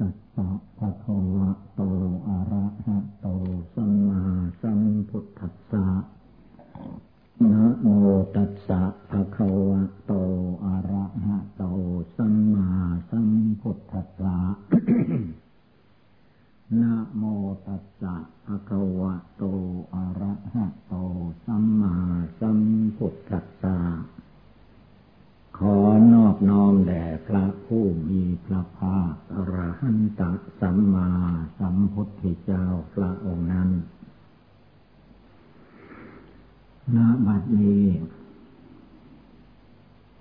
ตัสสะภะคะวะโตอะระหะโตสัมมาสัมพุทธัสสะนะโมตัสสะภะคะวะโตอะระหะโตสัมมาสัมพุทธัสสะนะโมตัสสะภะคะวะโตอะระหะโตสัมมาสัมพุทธัสสะขอนอบน้อมแด่พระผู้มีพระภาคอรหันตสัมมาสัมพุทธเจ้าพระองค์นั้น ณ บัดนี้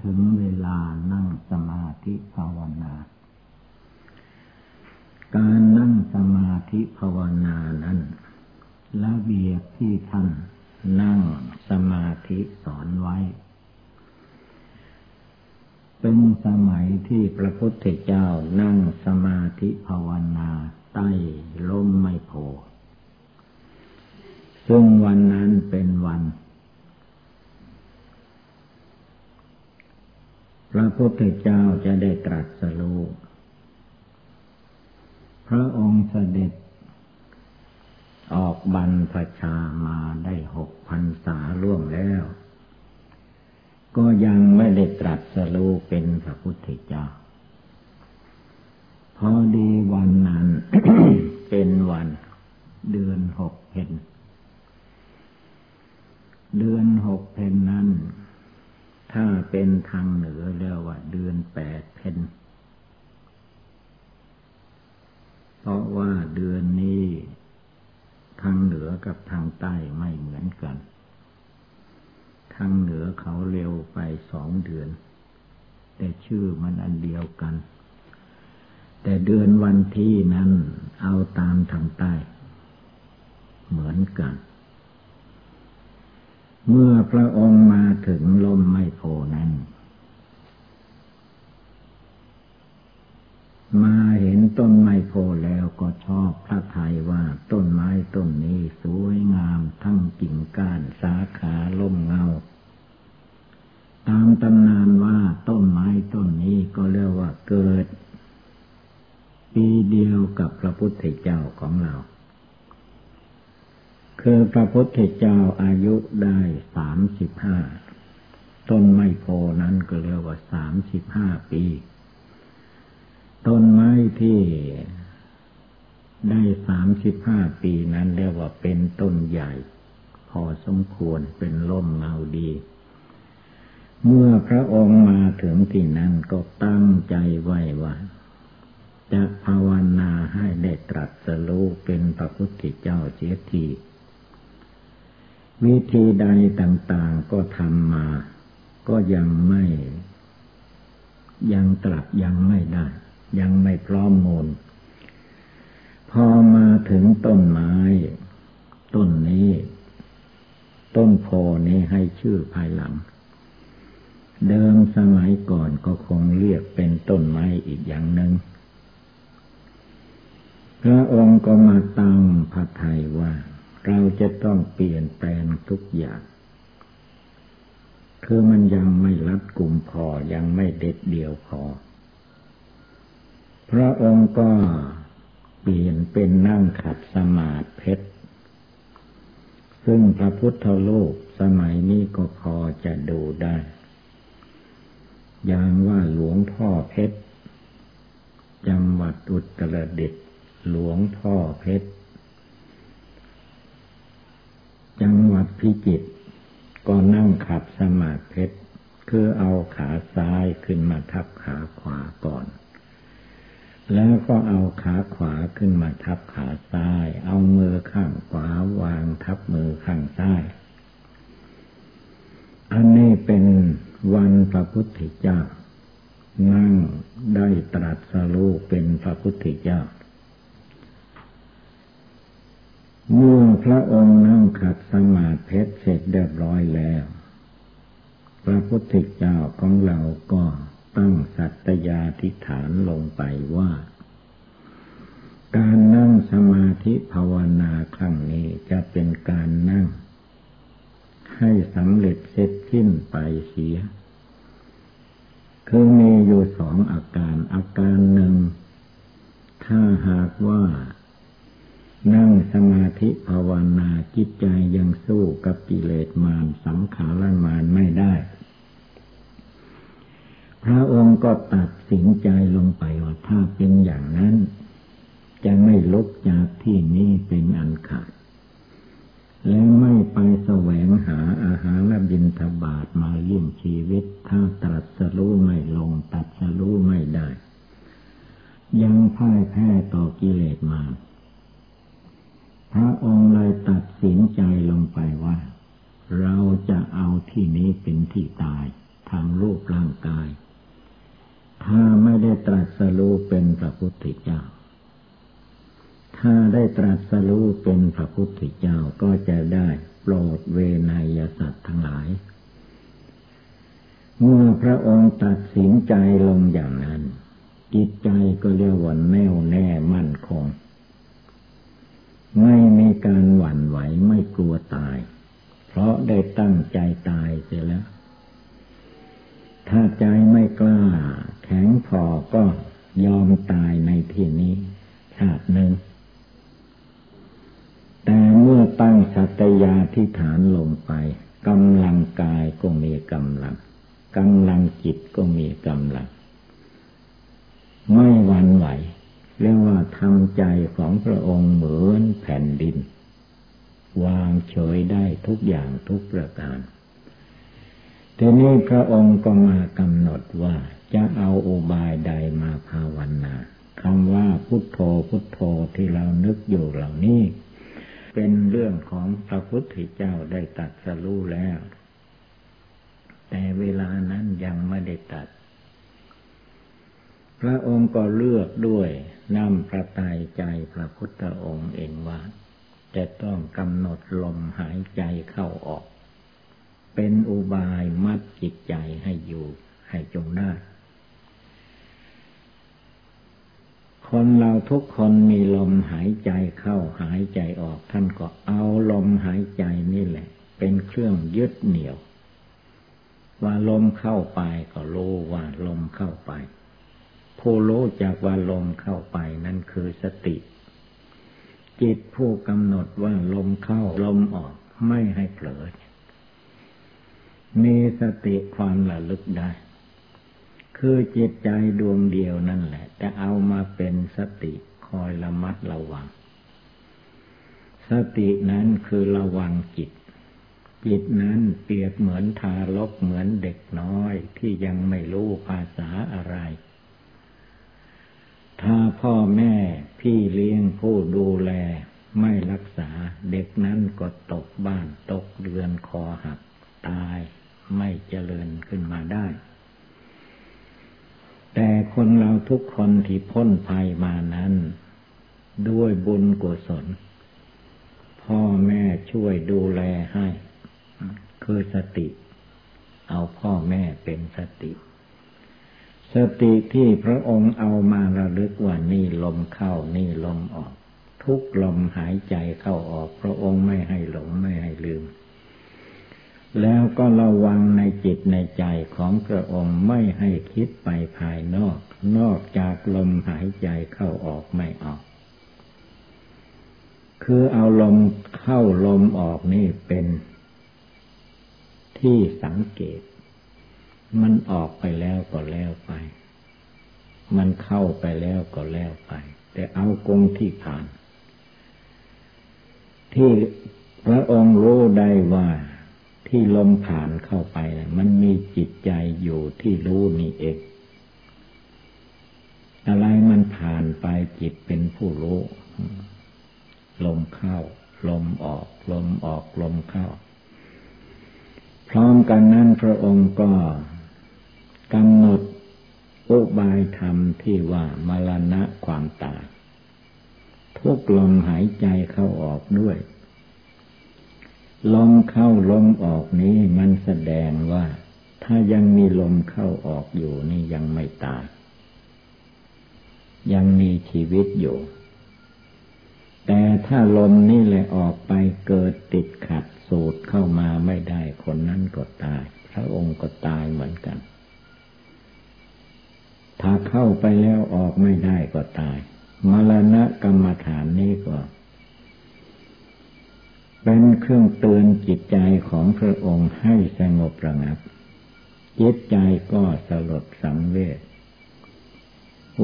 ถึงเวลานั่งสมาธิภาวนา การนั่งสมาธิภาวนานั้นละเบียบที่ท่านนั่งสมาธิสอนไว้เป็นสมัยที่พระพุทธเจ้านั่งสมาธิภาวนาใต้ลมไม่โพ ซึ่งวันนั้นเป็นวัน พุทธเจ้าจะได้ตรัสรู้ พระองค์เสด็จ ออกบรรพชามาได้หกพันษาล่วงแล้วก็ยังไม่ได้ตรัสรู้เป็นพระพุทธเจ้า พอดีวันนั้นเป็นวันเดือนหกเพนเดือนหกเพนนั้น ถ้าเป็นทางเหนือเรียกว่าเดือนแปดเพนเพราะว่าเดือนนี้ทางเหนือกับทางใต้ไม่เหมือนกัน ทางเหนือเขาเร็วไปสองเดือน แต่ชื่อมันอันเดียวกัน แต่เดือนวันที่นั้นเอาตามทางใต้ เหมือนกัน เมื่อพระองค์มาถึงลมไม่โพนั้น มาเห็นต้นไม้โพแล้วก็ชอบพระทัยว่าต้นไม้ต้นนี้สวยงามทั้งกิ่งก้านสาขาล่มเงา ตามตำนานว่าต้นไม้ต้นนี้ก็เรียกว่าเกิด ปีเดียวกับพระพุทธเจ้าของเรา คือพระพุทธเจ้าอายุได้สามสิบห้าต้นไม้โพนั้นก็เรียกว่าสามสิบห้าปี ต้นไม้ที่ได้สามสิบห้าปีนั้นเรียกว่าเป็นต้นใหญ่ พอสมควรเป็นร่มเงาดี เมื่อพระองค์มาถึงที่นั้นก็ตั้งใจไว้ว่าจะภาวนาให้ได้ตรัสรู้เป็นพระพุทธเจ้าเสียทีวิธีใดต่าง ๆก็ทำมา ก็ยังไม่ ยังตรัสยังไม่ได้ ยังไม่พร้อมมูล พอมาถึงต้นไม้ ต้นนี้ ต้นโพนี้ให้ชื่อภายหลัง เดิมสมัยก่อนก็คงเรียกเป็นต้นไม้อีกอย่างหนึ่งพระองค์ก็มาตั้งพระทัยว่า เราจะต้องเปลี่ยนแปลงทุกอย่างคือมันยังไม่รัดกลุ่มพอยังไม่เด็ดเดี่ยวพอ พระองค์ก็เปลี่ยนเป็นนั่งขัดสมาธิเพชร ซึ่งพระพุทธโลกสมัยนี้ก็พอจะดูได้ อย่างว่าหลวงพ่อเพชร จังหวัดอุตรดิตถ์หลวงพ่อเพชร จังหวัดพิจิตรก็นั่งขัดสมาธิเพชร คือเอาขาซ้ายขึ้นมาทับขาขวาก่อน แล้วก็เอาขาขวาขึ้นมาทับขาซ้าย เอามือข้างขวาวางทับมือข้างซ้าย อันนี้เป็นวันพระพุทธเจ้า นั่งได้ตรัสรู้เป็นพระพุทธเจ้า เมื่อพระองค์นั่งขัดสมาธิเสร็จเรียบร้อยแล้ว พระพุทธเจ้าของเราก็ ตั้งสัตยาธิฐานลงไปว่า การนั่งสมาธิภาวนาครั้งนี้จะเป็นการนั่ง ให้สำเร็จเสร็จสิ้นไปเสีย คือมีอยู่สองอาการอาการหนึ่ง ถ้าหากว่า นั่งสมาธิภาวนาจิตใจยังสู้กับกิเลสมารสังขารมารไม่ได้ พระองค์ก็ตัดสินใจลงไปว่าถ้าเป็นอย่างนั้น จะไม่ลุกจากที่นี้เป็นอันขาด และไม่ไปแสวงหาอาหารและบินทบาทมาเลี้ยงชีวิต ถ้าตรัสรู้ไม่ลงตัดสรู้ไม่ได้ ยังพ่ายแพ้ต่อกิเลสมา พระองค์เลยตัดสินใจลงไปว่า เราจะเอาที่นี้เป็นที่ตายทางรูปร่างกาย ถ้าไม่ได้ตรัสรู้เป็นพระพุทธเจ้า ถ้าได้ตรัสรู้เป็นพระพุทธเจ้าก็จะได้โปรดเวนยสัตว์ทั้งหลาย เมื่อพระองค์ตัดสินใจลงอย่างนั้น จิตใจก็เรียกว่าแน่วแน่มั่นคง ไม่มีการหวั่นไหวไม่กลัวตาย เพราะได้ตั้งใจตายเสียแล้ว ถ้าใจไม่กล้า แข็งพอก็ยอมตายในที่นี้ชาติหนึ่ง แต่เมื่อตั้งสัตยาธิฐานลงไปกำลังกายก็มีกำลังกำลังจิตก็มีกำลัง ไม่หวั่นไหวเรียกว่าทำใจของพระองค์เหมือนแผ่นดิน วางเฉยได้ทุกอย่างทุกประการ ทีนี้พระองค์ก็มากำหนดว่าจะเอาอุบายใดมาภาวนาคำว่าพุทโธพุทโธที่เรานึกอยู่เหล่านี้ เป็นเรื่องของพระพุทธเจ้าได้ตัดสรู้แล้ว แต่เวลานั้นยังไม่ได้ตัด พระองค์ก็เลือกด้วยนำพระทัยใจพระพุทธองค์เองว่า จะต้องกำหนดลมหายใจเข้าออก เป็นอุบายมัดจิตใจให้อยู่ให้จงได้ คนเราทุกคนมีลมหายใจเข้าหายใจออก ท่านก็เอาลมหายใจนี่แหละ เป็นเครื่องยึดเหนี่ยว ว่าลมเข้าไปก็รู้ว่าลมเข้าไป ผู้รู้จากว่าลมเข้าไปนั่นคือสติ จิตผู้กำหนดว่าลมเข้าลมออกไม่ให้เผลอ มีสติความระลึกได้ คือจิตใจดวงเดียวนั่นแหละแต่เอามาเป็นสติคอยระมัดระวัง สตินั้นคือระวังจิต จิตนั้นเปรียบเหมือนทารกเหมือนเด็กน้อยที่ยังไม่รู้ภาษาอะไร ถ้าพ่อแม่พี่เลี้ยงผู้ดูแลไม่รักษาเด็กนั้นก็ตกบ้านตกเรือนคอหักตาย ไม่เจริญขึ้นมาได้ แต่คนเราทุกคนที่พ้นภัยมานั้น ด้วยบุญกุศล พ่อแม่ช่วยดูแลให้ คือสติ เอาพ่อแม่เป็นสติ สติที่พระองค์เอามาระลึกว่านี่ลมเข้านี่ลมออก ทุกลมหายใจเข้าออก พระองค์ไม่ให้หลงไม่ให้ลืม แล้วก็ระวังในจิตในใจของพระองค์ไม่ให้คิดไปภายนอก นอกจากลมหายใจเข้าออกไม่ออก คือเอาลมเข้าลมออกนี่เป็นที่สังเกต มันออกไปแล้วก็แล้วไป มันเข้าไปแล้วก็แล้วไป แต่เอากงที่ผ่าน ที่พระองค์รู้ได้ว่า ที่ลมผ่านเข้าไป มันมีจิตใจอยู่ที่รู้นี่เอง อะไรมันผ่านไปจิตเป็นผู้รู้ ลมเข้า ลมออก ลมออกลมเข้า พร้อมกันนั้นพระองค์ก็กำหนดอุบายธรรมที่ว่ามรณะความตายทุกลมหายใจเข้าออกด้วย ลมเข้าลมออกนี้มันแสดงว่า ถ้ายังมีลมเข้าออกอยู่นี่ยังไม่ตาย ยังมีชีวิตอยู่ แต่ถ้าลมนี่แหละออกไปเกิดติดขัดสูดเข้ามาไม่ได้คนนั้นก็ตาย พระองค์ก็ตายเหมือนกัน ถ้าเข้าไปแล้วออกไม่ได้ก็ตายมรณะกรรมฐานนี้ก็ เป็นเครื่องเตือนจิตใจของพระองค์ให้สงบระงับ จิตใจก็สลดสังเวช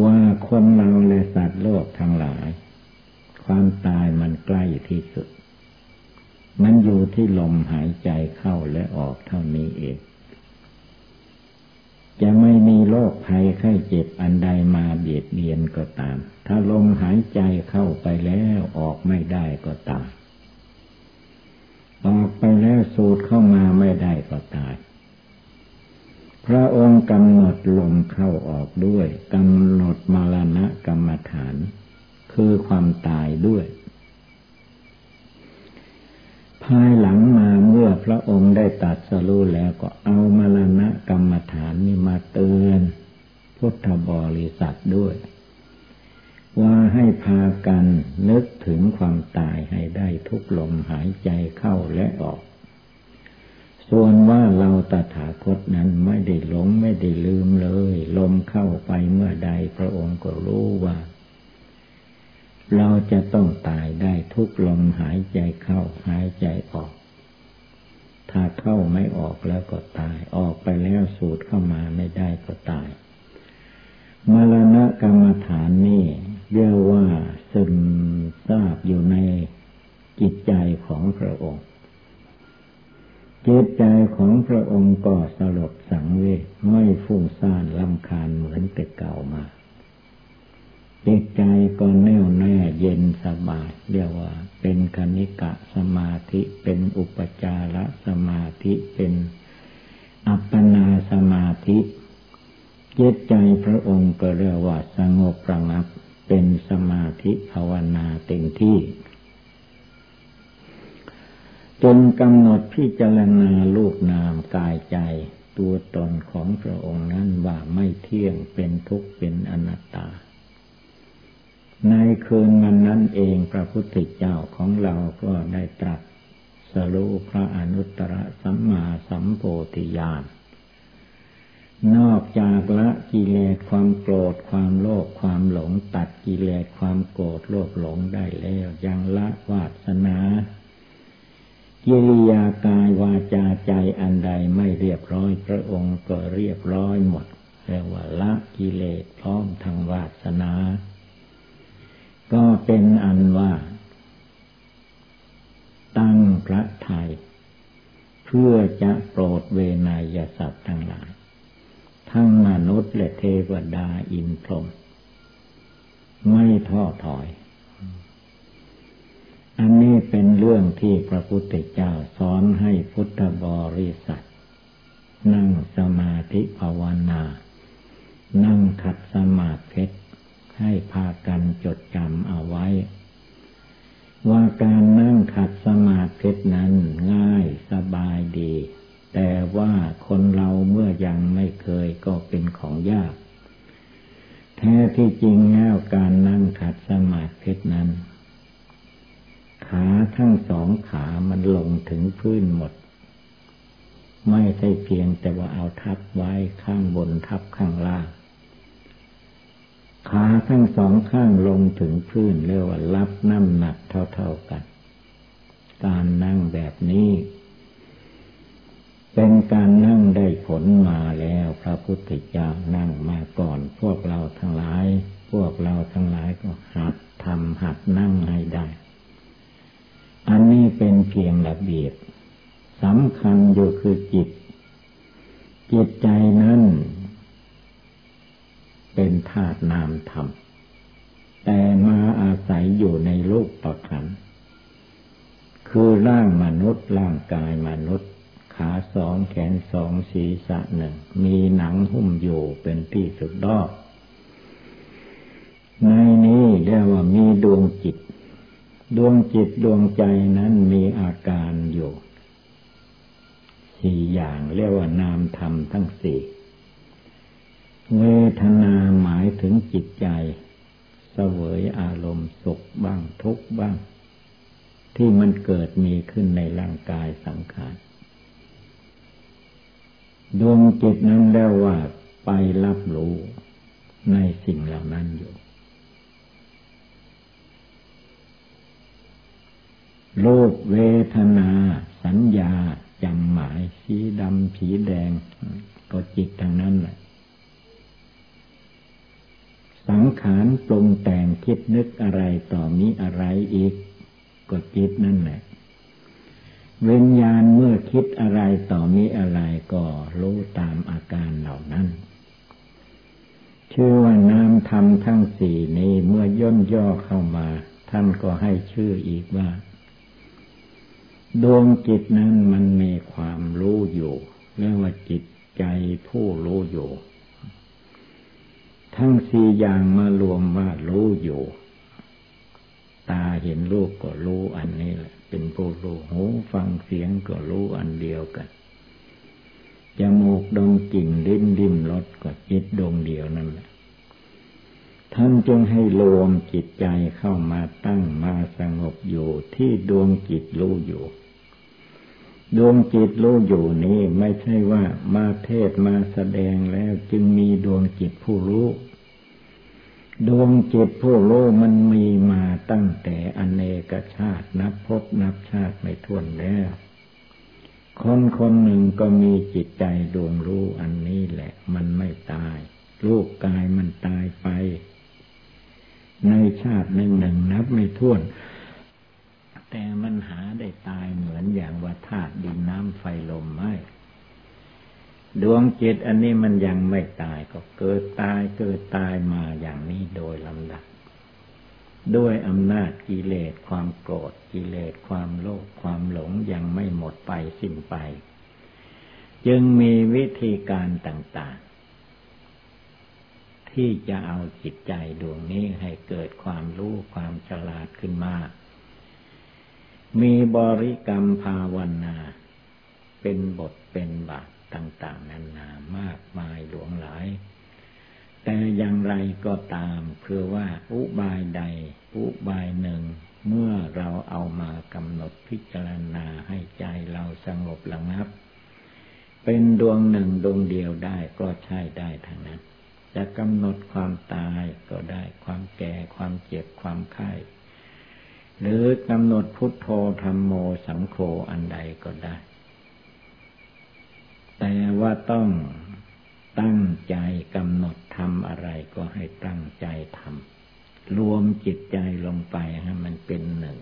ว่าคนเราและสัตว์โลกทั้งหลาย ความตายมันใกล้ที่สุด มันอยู่ที่ลมหายใจเข้าและออกเท่านี้เอง จะไม่มีโรคภัยไข้เจ็บอันใดมาเบียดเบียนก็ตาม ถ้าลมหายใจเข้าไปแล้วออกไม่ได้ก็ตาย ออกไปแล้วสูดเข้ามาไม่ได้ก็ตาย พระองค์กำหนดลมเข้าออกด้วยกำหนดมรณะกรรมฐาน คือความตายด้วย ภายหลังมาเมื่อพระองค์ได้ตัดสรู้แล้วก็เอามรณะกรรมฐานนี้มาเตือนพุทธบริษัทด้วย ว่าให้พากันนึกถึงความตายให้ได้ทุกลมหายใจเข้าและออก ส่วนว่าเราตถาคตนั้นไม่ได้หลงไม่ได้ลืมเลย ลมเข้าไปเมื่อใดพระองค์ก็รู้ว่า เราจะต้องตายได้ทุกลมหายใจเข้าหายใจออก ถ้าเข้าไม่ออกแล้วก็ตาย ออกไปแล้วสูดเข้ามาไม่ได้ก็ตายมรณะกรรมฐานนี่ เรียกว่าซึมทราบอยู่ในจิตใจของพระองค์ จิตใจของพระองค์ก็สลดสังเวชไม่ฟุ้งซ่านลำคาญเหมือนแต่เก่ามาจิตใจก็แน่วแน่เย็นสบายเรียกว่า เป็นคณิกะสมาธิเป็นอุปจารสมาธิเป็นอัปปนาสมาธิจิตใจพระองค์ก็เรียกว่าสงบประงับ เป็นสมาธิภาวนาเต็มที่ จนกำหนดพิจารณาลูกนามกายใจ ตัวตนของพระองค์นั้นว่าไม่เที่ยงเป็นทุกข์เป็นอนัตตา ในคืนวันนั้นเองพระพุทธเจ้าของเราก็ได้ตรัสสรุพระอนุตตรสัมมาสัมโพธิญาณ นอกจากละกิเลสความโกรธความโลภความหลงตัดกิเลสความโกรธโลภหลงได้แล้วยังละวาสนากิริยากายวาจาใจอันใดไม่เรียบร้อยพระองค์ก็เรียบร้อยหมดเรียกว่าละกิเลสพร้อมทางวาสนา ก็เป็นอันว่า ตั้งพระไทยเพื่อจะโปรดเวนยสัตว์ทั้งหลาย ทั้งมนุษย์และเทวดาอินพรหมไม่ท้อถอย อันนี้เป็นเรื่องที่พระพุทธเจ้าสอนให้พุทธบริษัท นั่งสมาธิภาวนา นั่งขัดสมาธิให้พากันจดจำเอาไว้ ว่าการนั่งขัดสมาธินั้นง่ายสบายดี แต่ว่าคนเราเมื่อยังไม่เคยก็เป็นของยาก แท้ที่จริงแล้วการนั่งขัดสมาธินั้น ขาทั้งสองขามันลงถึงพื้นหมด ไม่ใช่เพียงแต่ว่าเอาทับไว้ข้างบนทับข้างล่าง ขาทั้งสองข้างลงถึงพื้นเรียกว่ารับน้ำหนักเท่าๆกัน การนั่งแบบนี้ เป็นการนั่งได้ผลมาแล้วพระพุทธเจ้านั่งมาก่อน พวกเราทั้งหลาย พวกเราทั้งหลายก็หัดทำหัดนั่งให้ได้ อันนี้เป็นเพียงระเบียบสำคัญอยู่คือจิต จิตใจนั้นเป็นธาตุนามธรรม แต่มาอาศัยอยู่ในโลกประคันคือร่างมนุษย์ร่างกายมนุษย์ ขาสองแขนสองศีรษะหนึ่ง มีหนังหุ้มอยู่เป็นที่สุดดอกในนี้เรียกว่ามีดวงจิต ดวงจิตดวงใจนั้นมีอาการอยู่สี่อย่างเรียกว่านามธรรมทั้งสี่เวทนาหมายถึงจิตใจเสวยอารมณ์สุขบ้างทุกบ้าง ที่มันเกิดมีขึ้นในร่างกายสังขาร ดวงจิตนั้นแล้วว่าไปรับรู้ในสิ่งเหล่านั้นอยู่โลกเวทนา สัญญาจำหมายสีดำผีแดง ก็จิตทางนั้นแหละสังขารปรุงแต่งคิดนึกอะไรต่อมีอะไรอีก ก็จิตนั่นแหละ วิญญาณเมื่อคิดอะไรต่อมีอะไรก็รู้ตามอาการเหล่านั้น ชื่อว่านามธรรมทั้งสี่นี้เมื่อย่นย่อเข้ามา ท่านก็ให้ชื่ออีกว่า ดวงจิตนั้นมันมีความรู้อยู่เรียกว่าจิตใจผู้รู้อยู่ ทั้งสี่อย่างมารวมว่ารู้อยู่ ตาเห็นรูปก็รู้อันนี้แหละ เป็นผู้รู้หูฟังเสียงก็รู้อันเดียวกันจมูกดมกลิ่นลิ้นดิ้มรสก็จิตดวงเดียวนั่นแหละท่านจึงให้รวมจิตใจเข้ามาตั้งมาสงบอยู่ที่ดวงจิตรู้อยู่ ดวงจิตรู้อยู่นี้ไม่ใช่ว่ามาเทศมาแสดงแล้วจึงมีดวงจิตผู้รู้ ดวงจิตผู้รู้มันมีมาตั้งแต่อเนกชาตินับพบนับชาติไม่ท้วนแล้ว คนคนหนึ่งก็มีจิตใจดวงรู้อันนี้แหละ มันไม่ตายรูปกายมันตายไป ในชาติหนึ่งหนึ่งนับไม่ท้วน แต่มันหาได้ตายเหมือนอย่างว่าธาตุดินน้ำไฟลมไม่ ดวงจิตอันนี้มันยังไม่ตายก็เกิดตายเกิดตายมาอย่างนี้โดยลำดับ ด้วยอำนาจกิเลสความโกรธกิเลสความโลภความหลงยังไม่หมดไปสิ้นไป จึงมีวิธีการต่าง ๆ ที่จะเอาจิตใจดวงนี้ให้เกิดความรู้ความฉลาดขึ้นมา มีบริกรรมภาวนา เป็นบทเป็นบาท ต่าง ๆ นานามากมายหลวงหลาย แต่อย่างไรก็ตามคือว่าอุบายใด อุบายหนึ่ง เมื่อเราเอามากำหนดพิจารณาให้ใจเราสงบระงับ เป็นดวงหนึ่งดวงเดียวได้ก็ใช่ได้ทั้งนั้นจะกำหนดความตายก็ได้ความแก่ความเจ็บความไข้หรือกำหนดพุทโธธรรมโมสังโฆอันใดก็ได้ แต่ว่าต้องตั้งใจกำหนดทำอะไรก็ให้ตั้งใจทำรวมจิตใจลงไปให้มันเป็นหนึ่ง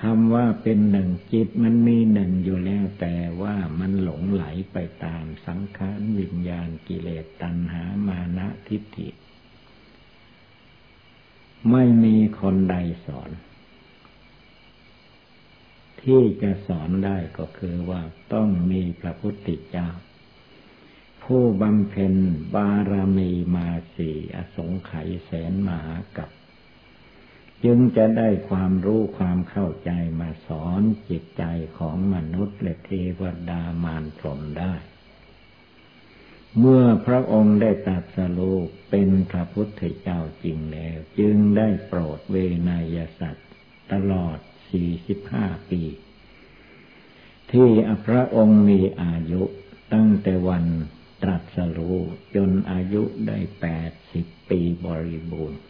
คำว่าเป็นหนึ่งจิตมันมีหนึ่งอยู่แล้วแต่ว่ามันหลงไหลไปตามสังขารวิญญาณกิเลสตัณหามานะทิฏฐิ ไม่มีคนใดสอน ที่จะสอนได้ก็คือว่าต้องมีพระพุทธเจ้า ผู้บำเพ็ญบารมีมาสี่อสงไขยแสนมหากับจึงจะได้ความรู้ความเข้าใจมาสอนจิตใจของมนุษย์และเทวดามารพรมได้ เมื่อพระองค์ได้ตัดสรูปเป็นพระพุทธเจ้าจริงแล้ว จึงได้โปรดเวนยสัตว์ตลอด สี่สิบห้าปี ที่พระองค์มีอายุตั้งแต่วันตรัสรู้จนอายุได้แปดสิบปีบริบูรณ์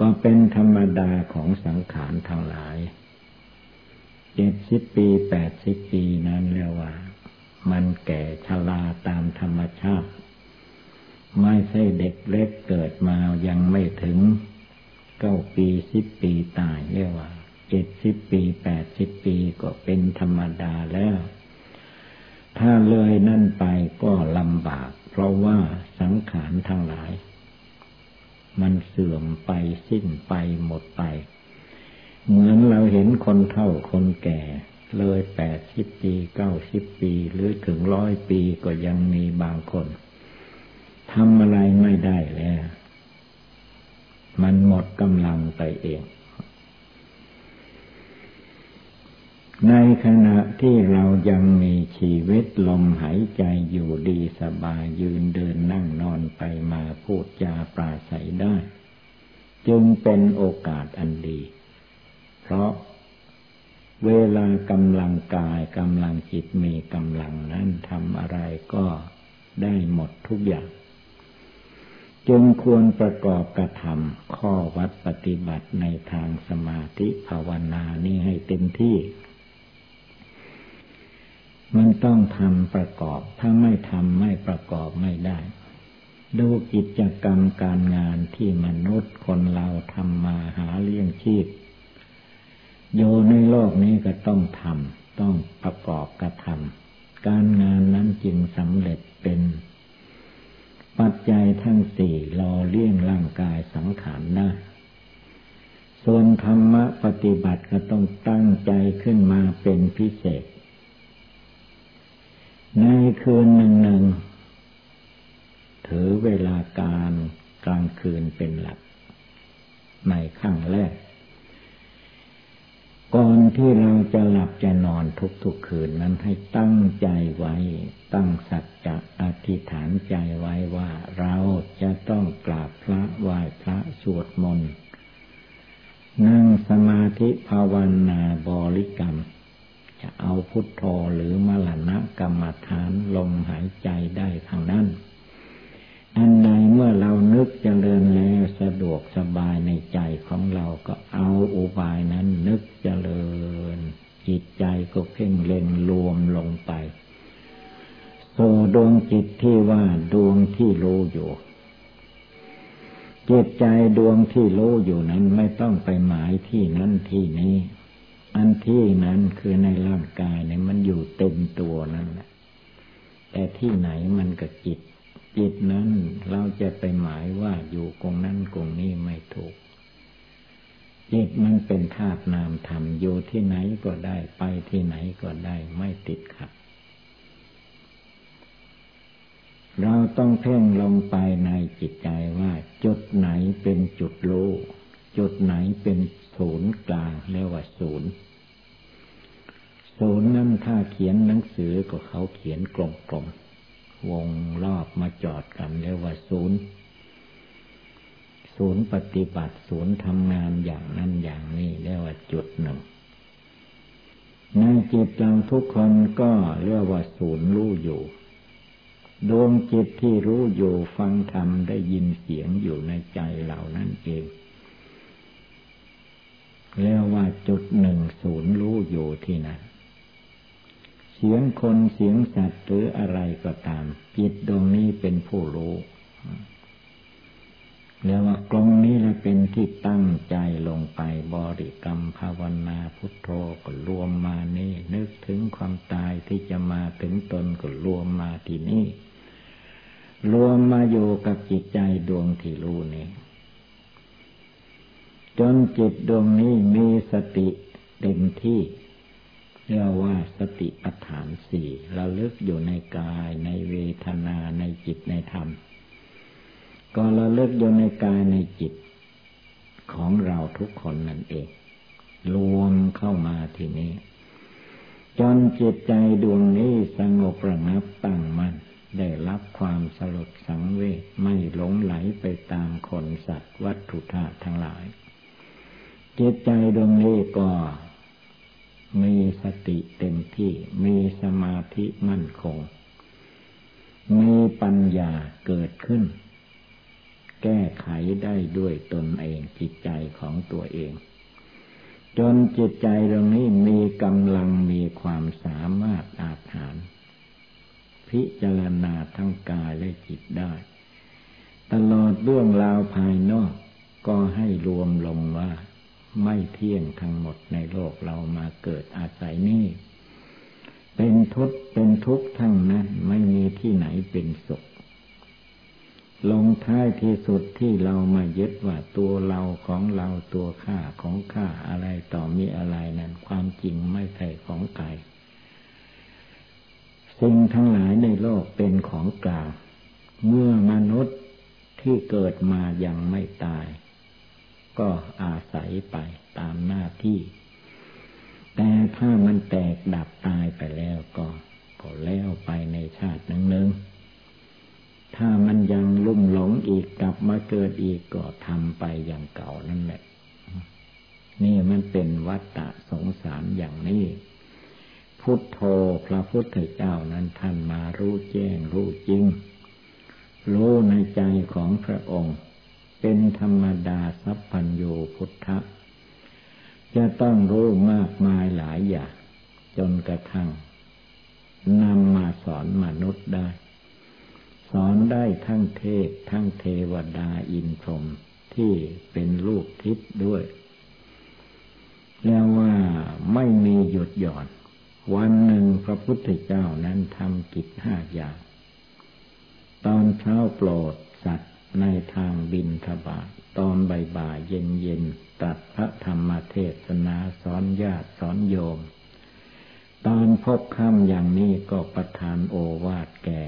ก็เป็นธรรมดาของสังขารทั้งหลายเจ็ดสิบปีแปดสิบปีนั้นเรียกว่า มันแก่ชราตามธรรมชาติ ไม่ใช่เด็กเล็กเกิดมายังไม่ถึงเก้าปีสิบปีตายเรียกว่า เจ็ดสิบปีแปดสิบปีก็เป็นธรรมดาแล้ว ถ้าเลยนั่นไปก็ลำบาก เพราะว่าสังขารทั้งหลาย มันเสื่อมไปสิ้นไปหมดไป เหมือนเราเห็นคนเฒ่าคนแก่ เลยแปดสิบปีเก้าสิบปี หรือถึงร้อยปีก็ยังมีบางคนทำอะไรไม่ได้แล้ว มันหมดกำลังไปเอง ในขณะที่เรายังมีชีวิตลมหายใจอยู่ดีสบายยืนเดินนั่งนอนไปมาพูดจาปราศัยได้ จึงเป็นโอกาสอันดี เพราะเวลากำลังกายกำลังจิตมีกำลังนั้นทำอะไรก็ได้หมดทุกอย่าง จึงควรประกอบกระทำขข้อวัดปฏิบัติในทางสมาธิภาวนานี้ให้เต็มที่ มันต้องทำประกอบ ถ้าไม่ทำไม่ประกอบไม่ได้ ดูกิจกรรมการงานที่มนุษย์คนเราทำมาหาเลี้ยงชีพอยู่ในโลกนี้ก็ต้องทำต้องประกอบกระทำการงานนั้นจึงสำเร็จเป็น ปัจจัยทั้งสี่รอเลี้ยงร่างกายสังขารได้ส่วนธรรมะปฏิบัติก็ต้องตั้งใจขึ้นมาเป็นพิเศษ ในคืนหนึ่งหนึ่งถือเวลาการกลางคืนเป็นหลัก ในขั้งแรก ก่อนที่เราจะหลับจะนอนทุกๆคืนนั้นให้ตั้งใจไว้ ตั้งสัจจะอธิษฐานใจไว้ว่าเราจะต้องกราบพระไหว้พระสวดมนต์นั่งสมาธิภาวนาบริกรรม จะเอาพุทโธหรือมรณะกรรมฐานลมหายใจได้ทางนั้น อันใดเมื่อเรานึกจเจริญแล้วสะดวกสบายในใจของเราก็เอาอุบายนั้นนึกจเจริญ จิตใจก็เพ่งเล็งรวมลงไปโซดวงจิตที่ว่าดวงที่รู้อยู่จิตใจดวงที่รู้อยู่นั้นไม่ต้องไปหมายที่นั้นที่นี้ อันที่นั้นคือในร่างกายเนี่ยมันอยู่เต็มตัวนั่นแหละ แต่ที่ไหนมันก็จิต จิตนั้นเราจะไปหมายว่าอยู่กงนั้นกงนี้ไม่ถูก จิตมันเป็นธาตุนามธรรมอยู่ที่ไหนก็ได้ ไปที่ไหนก็ได้ไม่ติดขัด เราต้องเพ่งลงไปในจิตใจว่า จุดไหนเป็นจุดรู้จุดไหนเป็น ศูนย์กลางเรียกว่าศูนย์ศูนย์นั้นถ้าเขียนหนังสือก็เขาเขียนกลมๆวงรอบมาจอดกันเรียกว่าศูนย์ศูนย์ปฏิบัติศูนย์ทำงานอย่างนั้นอย่างนี้เรียกว่าจุดหนึ่งในจิตเราทุกคนก็เรียกว่าศูนย์รู้อยู่ดวงจิตที่รู้อยู่ฟังธรรมได้ยินเสียงอยู่ในใจเรานั่นเอง เรียกว่าจุดหนึ่งศูนย์รู้อยู่ที่นั้นเสียงคนเสียงสัตว์หรืออะไรก็ตามจิตดวงนี้เป็นผู้รู้แล้วว่ากลงนี้เราเป็นที่ตั้งใจลงไปบริกรรมภาวนาพุทโธก็รวมมานี่นึกถึงความตายที่จะมาถึงตนก็รวมมาที่นี่รวมมาอยู่กับจิตใจดวงที่รู้นี้ จนจิตดวงนี้มีสติเต็มที่เรียกว่าสติปัฏฐานสี่ระลึกอยู่ในกายในเวทนาในจิตในธรรม ก็ระลึกอยู่ในกายในจิต ของเราทุกคนนั่นเอง รวมเข้ามาทีนี้ จนจิตใจดวงนี้สงบระงับตั้งมัน่นได้รับความสลดสังเวชไม่หลงไหลไปตามคนสัตว์วัตถุธาตุทั้งหลาย จิตใจดวงนี้ก็ มีสติเต็มที่มีสมาธิมั่นคง มีปัญญาเกิดขึ้น แก้ไขได้ด้วยตนเองจิตใจของตัวเอง จนจิตใจตรงนี้มีกำลังมีความสามารถอาถานพิจารณาทั้งกายและจิตได้ ตลอดเรื่องราวภายนอกก็ให้รวมลงว่า ไม่เที่ยงทั้งหมดในโลกเรามาเกิดอาศัยนี่ เป็นทุกข์เป็นทุกข์ทั้งนั้น ไม่มีที่ไหนเป็นสุข ลงท้ายที่สุดที่เรามายึดว่าตัวเราของเราตัวข้าของข้าอะไรต่อมีอะไรนั้น ความจริงไม่ใช่ของกายสิ่งทั้งหลายในโลกเป็นของกลางเมื่อมนุษย์ที่เกิดมายังไม่ตาย ก็อาศัยไปตามหน้าที่ แต่ถ้ามันแตกดับตายไปแล้วก็ก็แล้วไปในชาติหนึ่งหนึ่งถ้ามันยังลุ่มหลงอีกกลับมาเกิดอีกก็ทำไปอย่างเก่านั่นแหละ นี่มันเป็นวัฏฏะสงสารอย่างนี้ พุทโธพระพุทธเจ้านั้นท่านมารู้แจ้งรู้จริง รู้ในใจของพระองค์ เป็นธรรมดาสัพพัญโยพุทธะจะต้องรู้มากมายหลายอย่าง จนกระทั่งนำมาสอนมนุษย์ได้ สอนได้ทั้งเทพทั้งเทวดาอินทรมที่เป็นลูกทิพย์ด้วย แล้วว่าไม่มีหยุดหย่อน วันหนึ่งพระพุทธเจ้านั้นทำกิจห้าอย่าง ตอนเช้าโปรดสัตว์ ในทางบินทบาทตอนบ่ายเย็นเย็นตัดพระธรรมเทศนาสอนญาติสอนโยม ตอนพบค่ำอย่างนี้ก็ประทานโอวาทแก่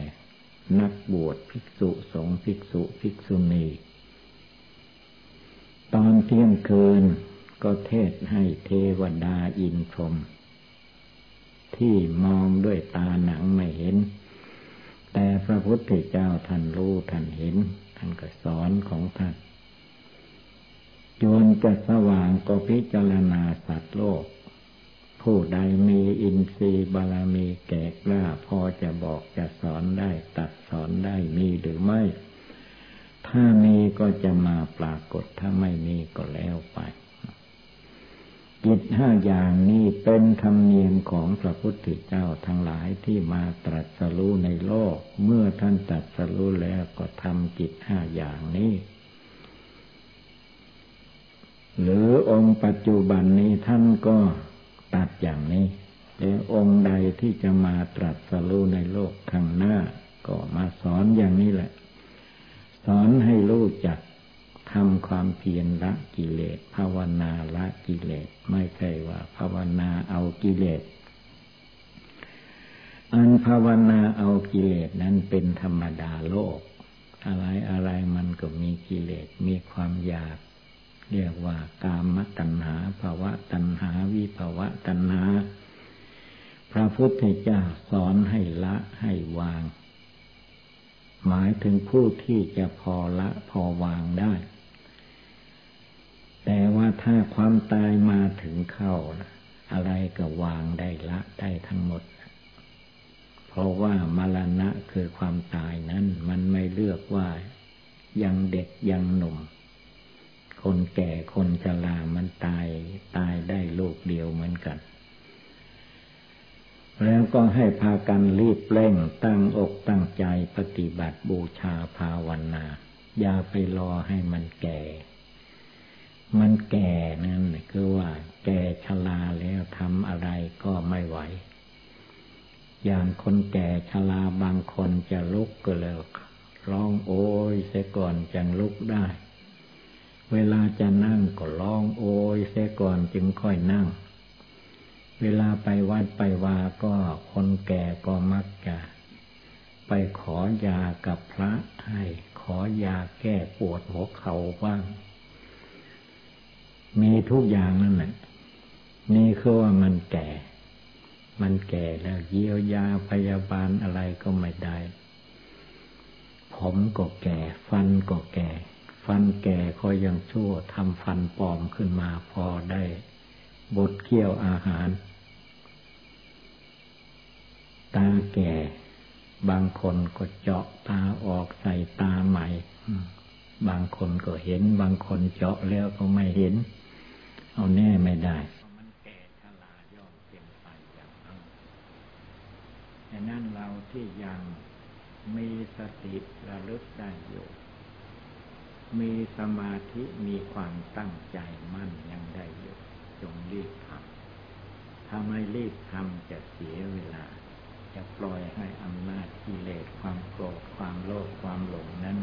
นักบวชภิกษุสงฆ์ภิกษุภิกษุณี ตอนเที่ยงคืนก็เทศให้เทวดาอินพรมที่มองด้วยตาหนังไม่เห็น แต่พระพุทธเจ้าท่านรู้ท่านเห็น ท่านก็สอนของท่านจนจะสว่างก็พิจารณาสัตว์โลก ผู้ใดมีอินทรีย์บารมีแก่กล้า พอจะบอกจะสอนได้ ตัดสอนได้มีหรือไม่ ถ้ามีก็จะมาปรากฏถ้าไม่มีก็แล้วไป กิจห้าอย่างนี้เป็นธรรมเนียมของพระพุทธเจ้าทั้งหลายที่มาตรัสรู้ในโลก เมื่อท่านตรัสรู้แล้วก็ทำกิจห้าอย่างนี้ หรือองค์ปัจจุบันนี้ท่านก็ตัดอย่างนี้แต่องค์ใดที่จะมาตรัสรู้ในโลกข้างหน้า ก็มาสอนอย่างนี้แหละ สอนให้รู้จัก ทำความเพียรละกิเลส ภาวนาละกิเลส ไม่ใช่ว่า ภาวนาเอากิเลส อันภาวนาเอากิเลสนั้นเป็นธรรมดาโลก อะไรอะไรมันก็มีกิเลส มีความอยาก เรียกว่ากามตัณหาภาวะตัณหาวิภาวะตัณหา พระพุทธเจ้าสอนให้ละให้วางหมายถึงผู้ที่จะพอละพอวางได้ แต่ว่าถ้าความตายมาถึงเข้าอะไรก็วางได้ละได้ทั้งหมด เพราะว่ามรณะคือความตายนั้น มันไม่เลือกว่ายังเด็กยังหนุ่ม คนแก่คนชรามันตายตายได้ลูกเดียวเหมือนกัน แล้วก็ให้พากันรีบเร่งตั้งอกตั้งใจปฏิบัติบูชาภาวนา อย่าไปรอให้มันแก่ มันแก่นั่นคือว่า แก่ชราแล้วทำอะไรก็ไม่ไหว อย่างคนแก่ชราบางคนจะลุกก็แล้วร้องโอยเสียก่อนจึงลุกได้ เวลาจะนั่งก็ร้องโอยเสียก่อนจึงค่อยนั่ง เวลาไปวัดไปวาก็คนแก่ก็มักจะ ไปขอยากับพระให้ ขอยาแก้ปวดหัวเข่าบ้าง มีทุกอย่างนั่นแหละนี่คือว่ามันแก่ มันแก่แล้วเยียวยาพยาบาลอะไรก็ไม่ได้ ผมก็แก่ ฟันก็แก่ ฟันแก่ก็ยังชั่วทำฟันปลอมขึ้นมาพอได้บดเคี่ยวอาหาร ตาแก่ บางคนก็เจาะตาออกใส่ตาใหม่ บางคนก็เห็น บางคนเจาะแล้วก็ไม่เห็น เอาแน่ไม่ได้แค่นั้นดังนั้นเราที่ยังมีสติระลึกได้อยู่ มีสมาธิมีความตั้งใจมั่นยังได้อยู่ จงรีบทำถ้าไม่รีบทำจะเสียเวลา จะปล่อยให้อำนาจกิเลสความโกรธความโลภความหลงนั้น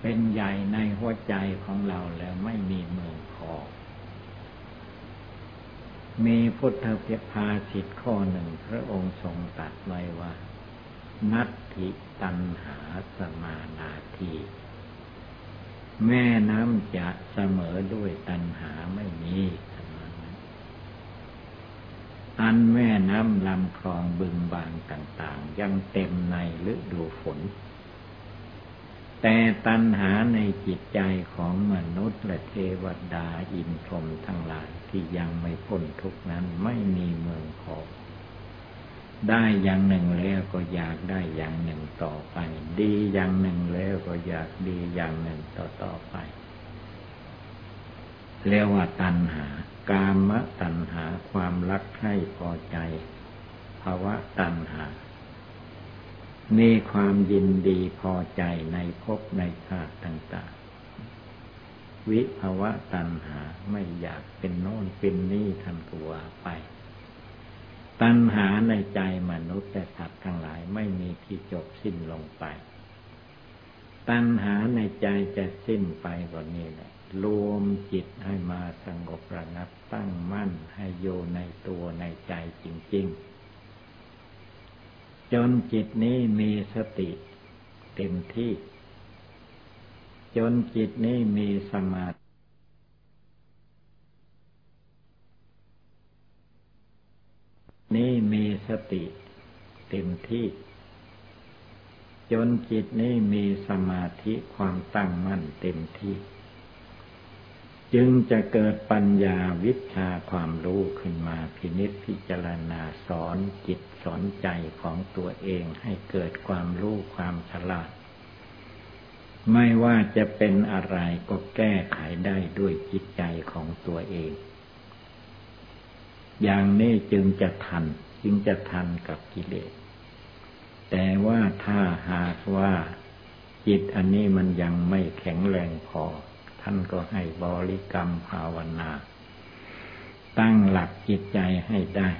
เป็นใหญ่ในหัวใจของเราแล้วไม่มีเมืองพอมีพุทธเพียพาสิทข้อหนึ่งพระองค์ทรงตัดไว้ว่า นัตถิตันหาสมานาทีแม่น้ำจะเสมอด้วยตันหาไม่มีอันแม่น้ำลำคลองบึงบางต่าง ๆ ยังเต็มในฤดูฝน แต่ตัณหาในจิตใจของมนุษย์และเทวดาอินทรมทั้งหลายที่ยังไม่พ้นทุกนั้นไม่มีเมืองพอได้อย่างหนึ่งแล้วก็อยากได้อย่างหนึ่งต่อไป ดีอย่างหนึ่งแล้วก็อยากดีอย่างหนึ่งต่อต่อไป เรียกว่าตัณหา กามตัณหาความรักใคร่พอใจภาวะตัณหา มีความยินดีพอใจในภพในชาติต่างๆ วิภาวะตัณหาไม่อยากเป็นโน่นเป็นนี่ทันตัวไป ตัณหาในใจมนุษย์และสัตว์ทั้งหลายไม่มีที่จบสิ้นลงไป ตัณหาในใจจะสิ้นไปกว่านี้แหละรวมจิตให้มาสงบระงับตั้งมั่นให้โยในตัวในใจจริง ๆ จนจิตนี้มีสติเต็มที่ จนจิตนี้มีสมาธินี้มีสติเต็มที่ จนจิตนี้มีสมาธิความตั้งมั่นเต็มที่ จึงจะเกิดปัญญาวิชาความรู้ขึ้นมาพินิจพิจารณาสอนจิตสอนใจของตัวเองให้เกิดความรู้ความฉลาด ไม่ว่าจะเป็นอะไรก็แก้ไขได้ด้วยจิตใจของตัวเอง อย่างนี้จึงจะทันจึงจะทันกับกิเลส แต่ว่าถ้าหากว่าจิตอันนี้มันยังไม่แข็งแรงพอ ท่านก็ให้บริกรรมภาวนา ตั้งหลักจิตใจให้ได้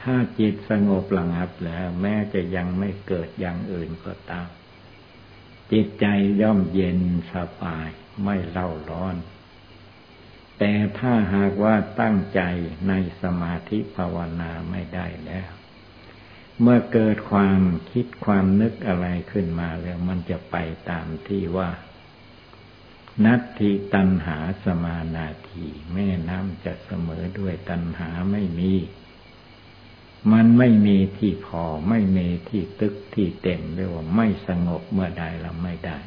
ถ้าจิตสงบระงับแล้ว แม้จะยังไม่เกิดอย่างอื่นก็ตาม จิตใจย่อมเย็นสบายไม่เล่าร้อน แต่ถ้าหากว่าตั้งใจในสมาธิภาวนาไม่ได้แล้วเมื่อเกิดความคิดความนึกอะไรขึ้นมาแล้ว มันจะไปตามที่ว่า นัตถิตันหาสมานาทีแม่น้ำจะเสมอด้วยตันหาไม่มี มันไม่มีที่พอไม่มีที่ตึกที่เต็มเรียกว่าไม่สงบเมื่อใดเราไม่ได้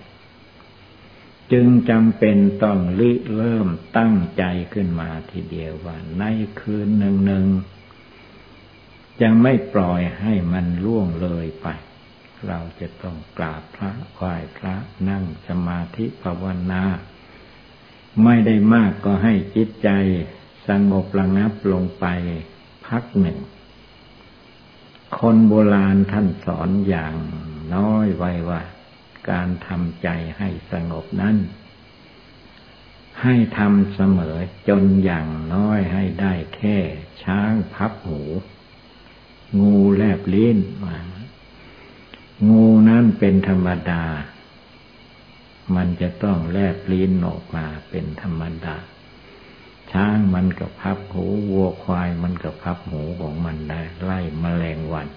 จึงจำเป็นต้องริเริ่มตั้งใจขึ้นมาทีเดียวว่าในคืนหนึ่งหนึ่งจะไม่ปล่อยให้มันล่วงเลยไป เราจะต้องกราบพระไหว้พระนั่งสมาธิภาวนา ไม่ได้มากก็ให้จิตใจสงบระงับลงไปพักหนึ่ง คนโบราณท่านสอนอย่างน้อยไว้ว่า การทำใจให้สงบนั้นให้ทำเสมอจนอย่างน้อยให้ได้แค่ ช้างพับหู งูแลบลิ้นมา งูนั้นเป็นธรรมดา มันจะต้องแลบลิ้นออกมาเป็นธรรมดา ช้างมันก็พับหูวัวควายมันก็พับหูของมันได้ ไล่มแมลงวัน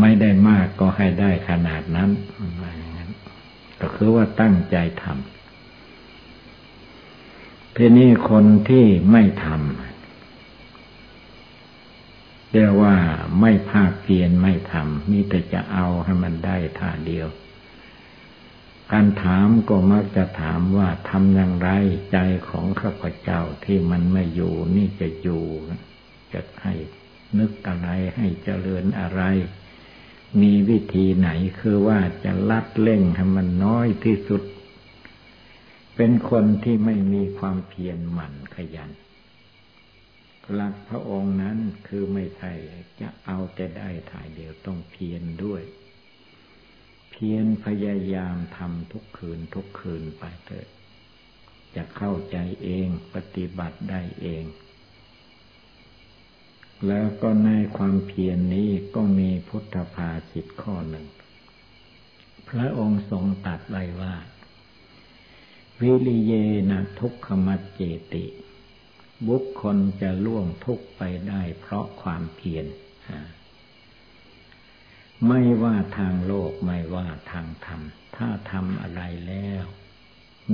ไม่ได้มากก็ให้ได้ขนาดนั้นก็คือว่าตั้งใจทำทีนี้คนที่ไม่ทำ เรียกว่าไม่ภาคเพียนไม่ทำมีแต่จะเอาให้มันได้ท่าเดียว การถามก็มักจะถามว่าทำอย่างไรใจของข้าพเจ้าที่มันไม่อยู่นี่จะอยู่จะให้นึกอะไรให้เจริญอะไร มีวิธีไหนคือว่าจะลัดเล่งให้มันน้อยที่สุด เป็นคนที่ไม่มีความเพียรหมั่นขยัน หลักพระองค์นั้นคือไม่ใช่จะเอาแต่ได้ถ่ายเดียวต้องเพียรด้วย เพียรพยายามทำทุกคืนทุกคืนไปเถิดจะเข้าใจเองปฏิบัติได้เอง แล้วก็ในความเพียรนนี้ก็มีพุทธภาสิตข้อหนึ่ง พระองค์ทรงตัดไว้ว่า วิริเยนะทุกขมัจเจติ บุคคลจะล่วงทุกไปได้เพราะความเพียรไม่ว่าทางโลกไม่ว่าทางธรรม ถ้าทำอะไรแล้ว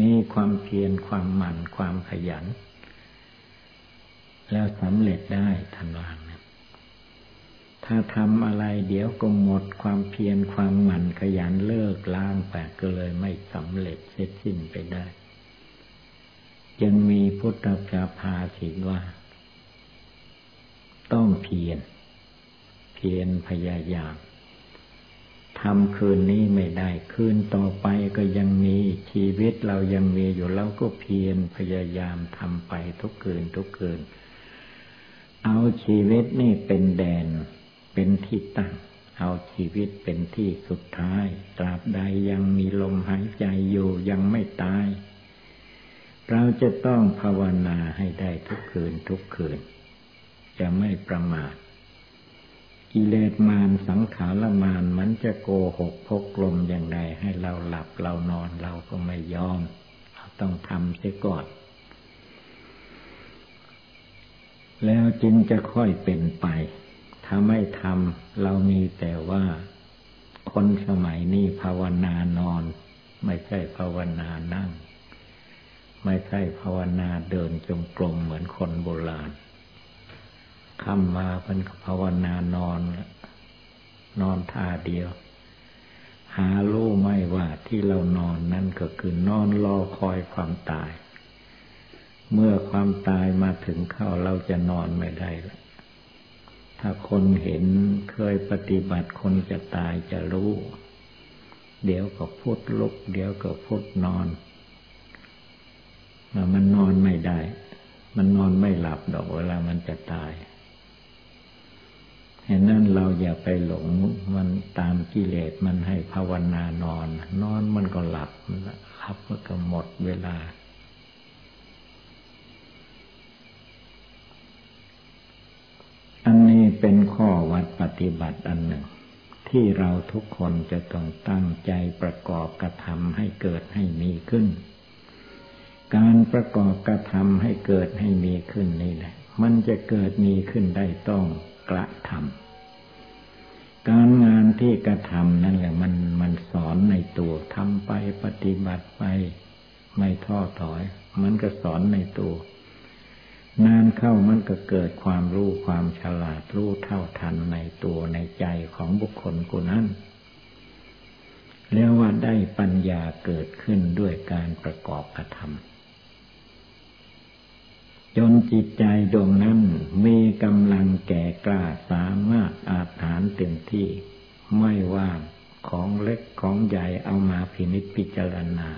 มีความเพียรความหมั่นความขยัน แล้วสำเร็จได้ทันวางนะถ้าทำอะไรเดี๋ยวก็หมดความเพียรความหมั่นขยันเลิกล้างไปก็เลยไม่สำเร็จเสร็จสิ้นไปได้ จึงมีพุทธกาพาสิว่า ต้องเพียรเพียรพยายามทำคืนนี้ไม่ได้ คืนต่อไปก็ยังมีชีวิตเรายังมีอยู่เราก็เพียรพยายามทำไปทุกคืนทุกคืน เอาชีวิตนี่เป็นแดนเป็นที่ตั้ง เอาชีวิตเป็นที่สุดท้าย ตราบใดยังมีลมหายใจอยู่ยังไม่ตาย เราจะต้องภาวนาให้ได้ทุกคืนทุกคืน จะไม่ประมาทกิเลสมารสังขารมารมันจะโกหกพกลมอย่างไรให้เราหลับเรานอนเราก็ไม่ยอมเราต้องทำเสียก่อน แล้วจึงจะค่อยเป็นไปถ้าไม่ทำเรามีแต่ว่าคนสมัยนี้ภาวนานอน ไม่ใช่ภาวนานั่ง ไม่ใช่ภาวนาเดินจงกรมเหมือนคนโบราณคำมาเป็นภาวนานอน นอนท่าเดียว หารู้ไม่ว่าที่เรานอนนั่นก็คือนอนรอคอยความตาย เมื่อความตายมาถึงเข้าเราจะนอนไม่ได้แล้วถ้าคนเห็นเคยปฏิบัติคนจะตายจะรู้ เดี๋ยวก็พุทลุก เดี๋ยวก็พุทนอน มันนอนไม่ได้ มันนอนไม่หลับดอกเวลามันจะตายเห็นนั้นเราอย่าไปหลงมันตามกิเลสมันให้ภาวนานอน นอนมันก็หลับมันหลับมันก็หมดเวลา อันนี้เป็นข้อวัดปฏิบัติอันหนึ่ง ที่เราทุกคนจะต้องตั้งใจประกอบกระทำให้เกิดให้มีขึ้น การประกอบกระทำให้เกิดให้มีขึ้นนี่แหละ มันจะเกิดมีขึ้นได้ต้องกระทำการงานที่กระทำนั่นแหละมันมันสอนในตัวทำไปปฏิบัติไป ไม่ท้อถอย มันก็สอนในตัวนานเข้ามันก็เกิดความรู้ความฉลาดรู้เท่าทันในตัวในใจของบุคคลคนนั้นเรียกว่าได้ปัญญาเกิดขึ้นด้วยการประกอบกระทำ จนจิตใจดวงนั้นมีกำลังแก่กล้าสามารถอาถานเต็มที่ ไม่ว่าของเล็กของใหญ่เอามาพินิจพิจารณา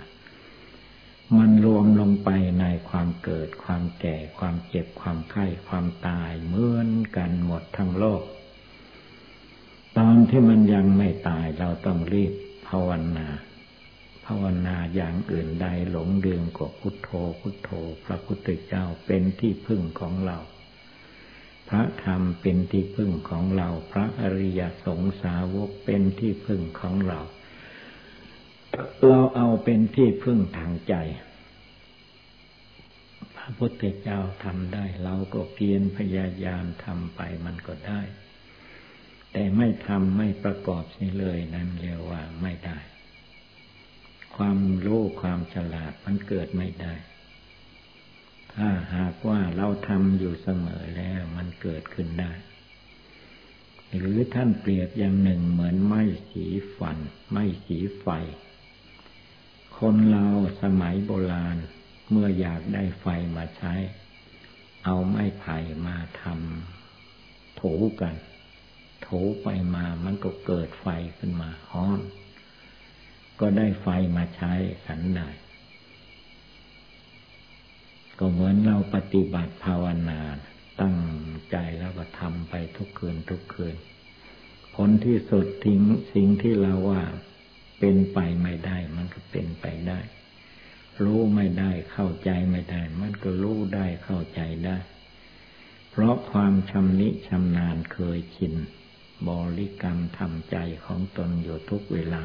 มันรวมลงไปในความเกิดความแก่ความเจ็บความไข้ความตายเหมือนกันหมดทั้งโลก ตอนที่มันยังไม่ตายเราต้องรีบภาวนา ภาวนาอย่างอื่นใดหลงเดืองกว่าพุทโธพุทโธ พระพุทธเจ้าเป็นที่พึ่งของเรา พระธรรมเป็นที่พึ่งของเรา พระอริยสงสาวกเป็นที่พึ่งของเรา เราเอาเป็นที่พึ่งทางใจ พระพุทธเจ้าทำได้ เราก็เพียรพยายามทำไปมันก็ได้ แต่ไม่ทำไม่ประกอบสิเลยนั้นเรียกว่าไม่ได้ ความรู้ความฉลาดมันเกิดไม่ได้ ถ้าหากว่าเราทำอยู่เสมอแล้วมันเกิดขึ้นได้ หรือท่านเปรียบอย่างหนึ่งเหมือนไม้สีฟัน ไม้สีไฟ คนเราสมัยโบราณเมื่ออยากได้ไฟมาใช้ เอาไม้ไผ่มาทำถูกันถูไปมามันก็เกิดไฟขึ้นมาฮ้อน ก็ได้ไฟมาใช้สันได้ ก็เหมือนเราปฏิบัติภาวนา ตั้งใจแล้วก็ทำไปทุกคืนทุกคืน ผลที่สุดทิ้งสิ่งที่เราว่าเป็นไปไม่ได้ มันก็เป็นไปได้ รู้ไม่ได้เข้าใจไม่ได้ มันก็รู้ได้เข้าใจได้ เพราะความชำนิชำนาญเคยชิน บริกรรมทำใจของตนอยู่ทุกเวลา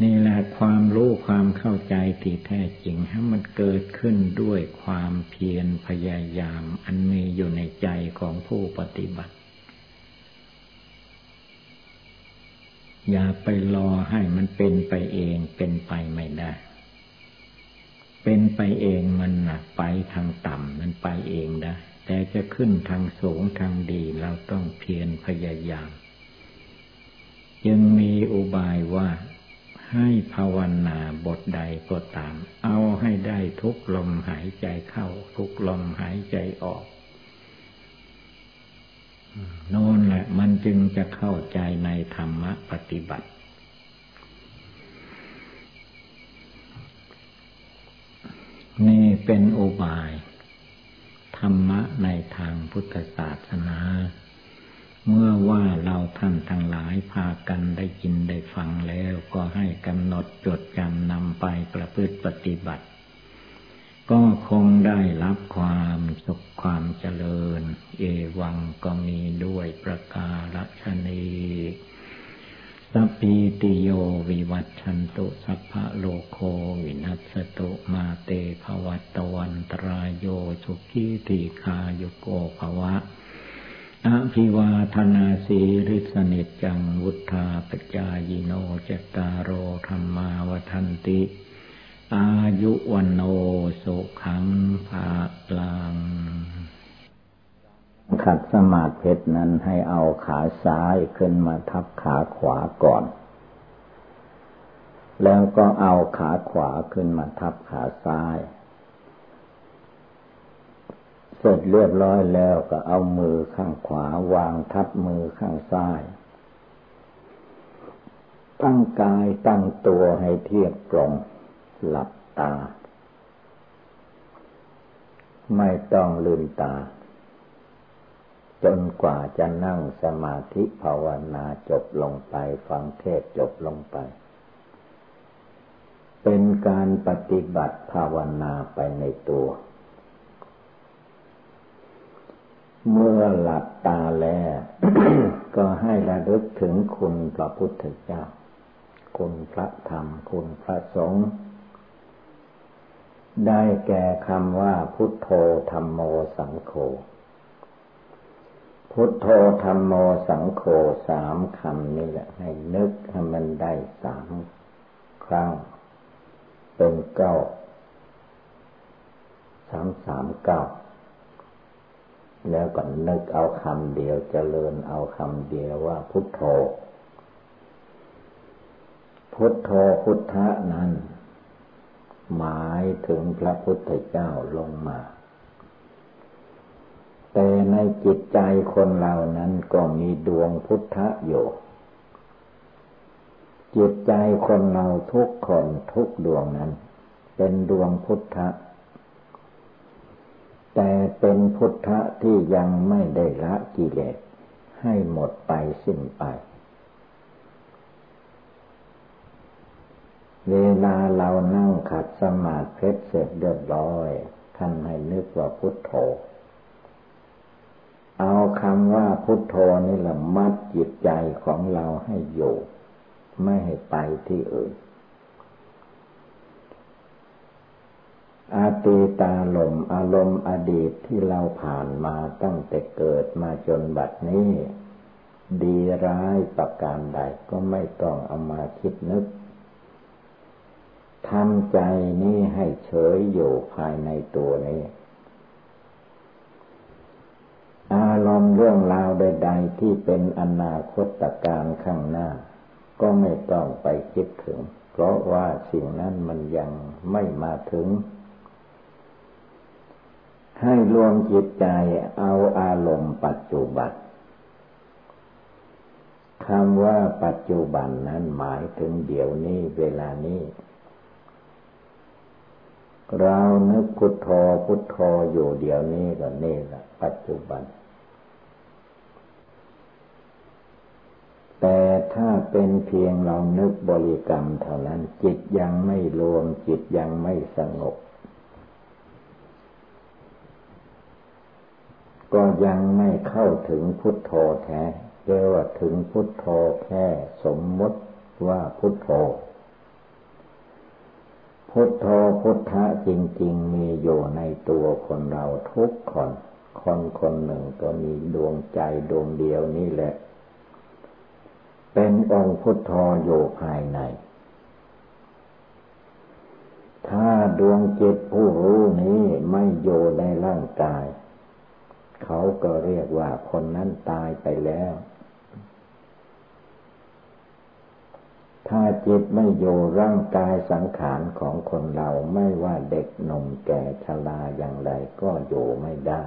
นี่แหละความรู้ความเข้าใจที่แท้จริงให้มันเกิดขึ้นด้วยความเพียรพยายาม อันมีอยู่ในใจของผู้ปฏิบัติ อย่าไปรอให้มันเป็นไปเองเป็นไปไม่ได้ เป็นไปเองมันนะไปทางต่ำมันไปเองได้แต่จะขึ้นทางสูงทางดีเราต้องเพียรพยายาม ยังมีอุบายว่า ให้ภาวนาบทใดก็ตาม เอาให้ได้ทุกลมหายใจเข้า ทุกลมหายใจออกโน่นแหละมันจึงจะเข้าใจในธรรมะปฏิบัติ นี่เป็นอุบาย ธรรมะในทางพุทธศาสนา เมื่อว่าเราท่านทั้งหลายพากันได้ยินได้ฟังแล้วก็ให้กำหนดจดจำนำไปประพฤติปฏิบัติ ก็คงได้รับความสุขความเจริญ เอวังก็มีด้วยประกาศนีสัพพิติโยวิวัตชันตุสัพพะโลโควินัสตุมาเตภวัตวันตรายโยสุขีติคาโยโกภวะ อภิวาธนาสีริสนิจังวุธาปจายโนจตารโอธรรมาวทันติ อายุวันโนสุขังภาลัง ขัดสมาธินั้นให้เอาขาซ้ายขึ้นมาทับขาขวาก่อน แล้วก็เอาขาขวาขึ้นมาทับขาซ้าย เสร็จเรียบร้อยแล้วก็เอามือข้างขวาวางทับมือข้างซ้าย ตั้งกายตั้งตัวให้เทียบตรง หลับตา ไม่ต้องลืมตา จนกว่าจะนั่งสมาธิภาวนาจบลงไป ฟังเทศจบลงไป เป็นการปฏิบัติภาวนาไปในตัว เมื่อหลับตาแล้ว ก็ให้ระลึกถึงคุณพระพุทธเจ้า คุณพระธรรม คุณพระสงฆ์ได้แก่คำว่าพุทโธธรรมโมสังโฆพุทโธธรรมโมสังโฆสามคำนี่แหละ ให้นึกให้มันได้สามครั้ง เป็นเก้าสามสามเก้า แล้วก็นึกเอาคำเดียวเจริญเอาคำเดียวว่าพุทโธ พุทโธพุทธะนั้น หมายถึงพระพุทธเจ้าลงมา แต่ในจิตใจคนเรานั้นก็มีดวงพุทธะอยู่ จิตใจคนเราทุกคนทุกดวงนั้น เป็นดวงพุทธะ แต่เป็นพุทธะที่ยังไม่ได้ละกิเลส ให้หมดไปสิ้นไป เวลาเรานั่งขัดสมาธิเสร็จเรียบร้อยท่านให้นึกว่าพุทโธ เอาคำว่าพุทโธนี่แหละมัดจิตใจของเราให้อยู่ ไม่ให้ไปที่อื่น อาตีตาลมอารมณ์อดีตที่เราผ่านมาตั้งแต่เกิดมาจนบัดนี้ ดีร้ายประการใดก็ไม่ต้องเอามาคิดนึกทำใจนี้ให้เฉยอยู่ภายในตัวนี้ อารมณ์เรื่องราวใด ๆ ที่เป็นอนาคตการข้างหน้า ก็ไม่ต้องไปคิดถึง เพราะว่าสิ่งนั้นมันยังไม่มาถึง ให้รวมจิตใจเอาอารมณ์ปัจจุบันคำว่าปัจจุบันนั้นหมายถึงเดี๋ยวนี้เวลานี้ เรานึกพุทโธพุทโธอยู่เดี๋ยวนี้ก็นี่แหละปัจจุบัน แต่ถ้าเป็นเพียงเรานึกบริกรรมเท่านั้น จิตยังไม่รวมจิตยังไม่สงบ ก็ยังไม่เข้าถึงพุทโธแท้เรียกว่าถึงพุทโธแค่สมมติว่าพุทโธ พุทโธพุทธะจริง ๆ มีอยู่ในตัวคนเราทุกคน คนคนหนึ่งก็มีดวงใจดวงเดียวนี่แหละ เป็นองค์พุทโธอยู่ภายใน ถ้าดวงจิตผู้รู้นี้ไม่อยู่ในร่างกาย เขาก็เรียกว่าคนนั้นตายไปแล้วถ้าจิตไม่อยู่ร่างกายสังขารของคนเราไม่ว่าเด็กหนุ่มแก่ชราอย่างไรก็อยู่ไม่ได้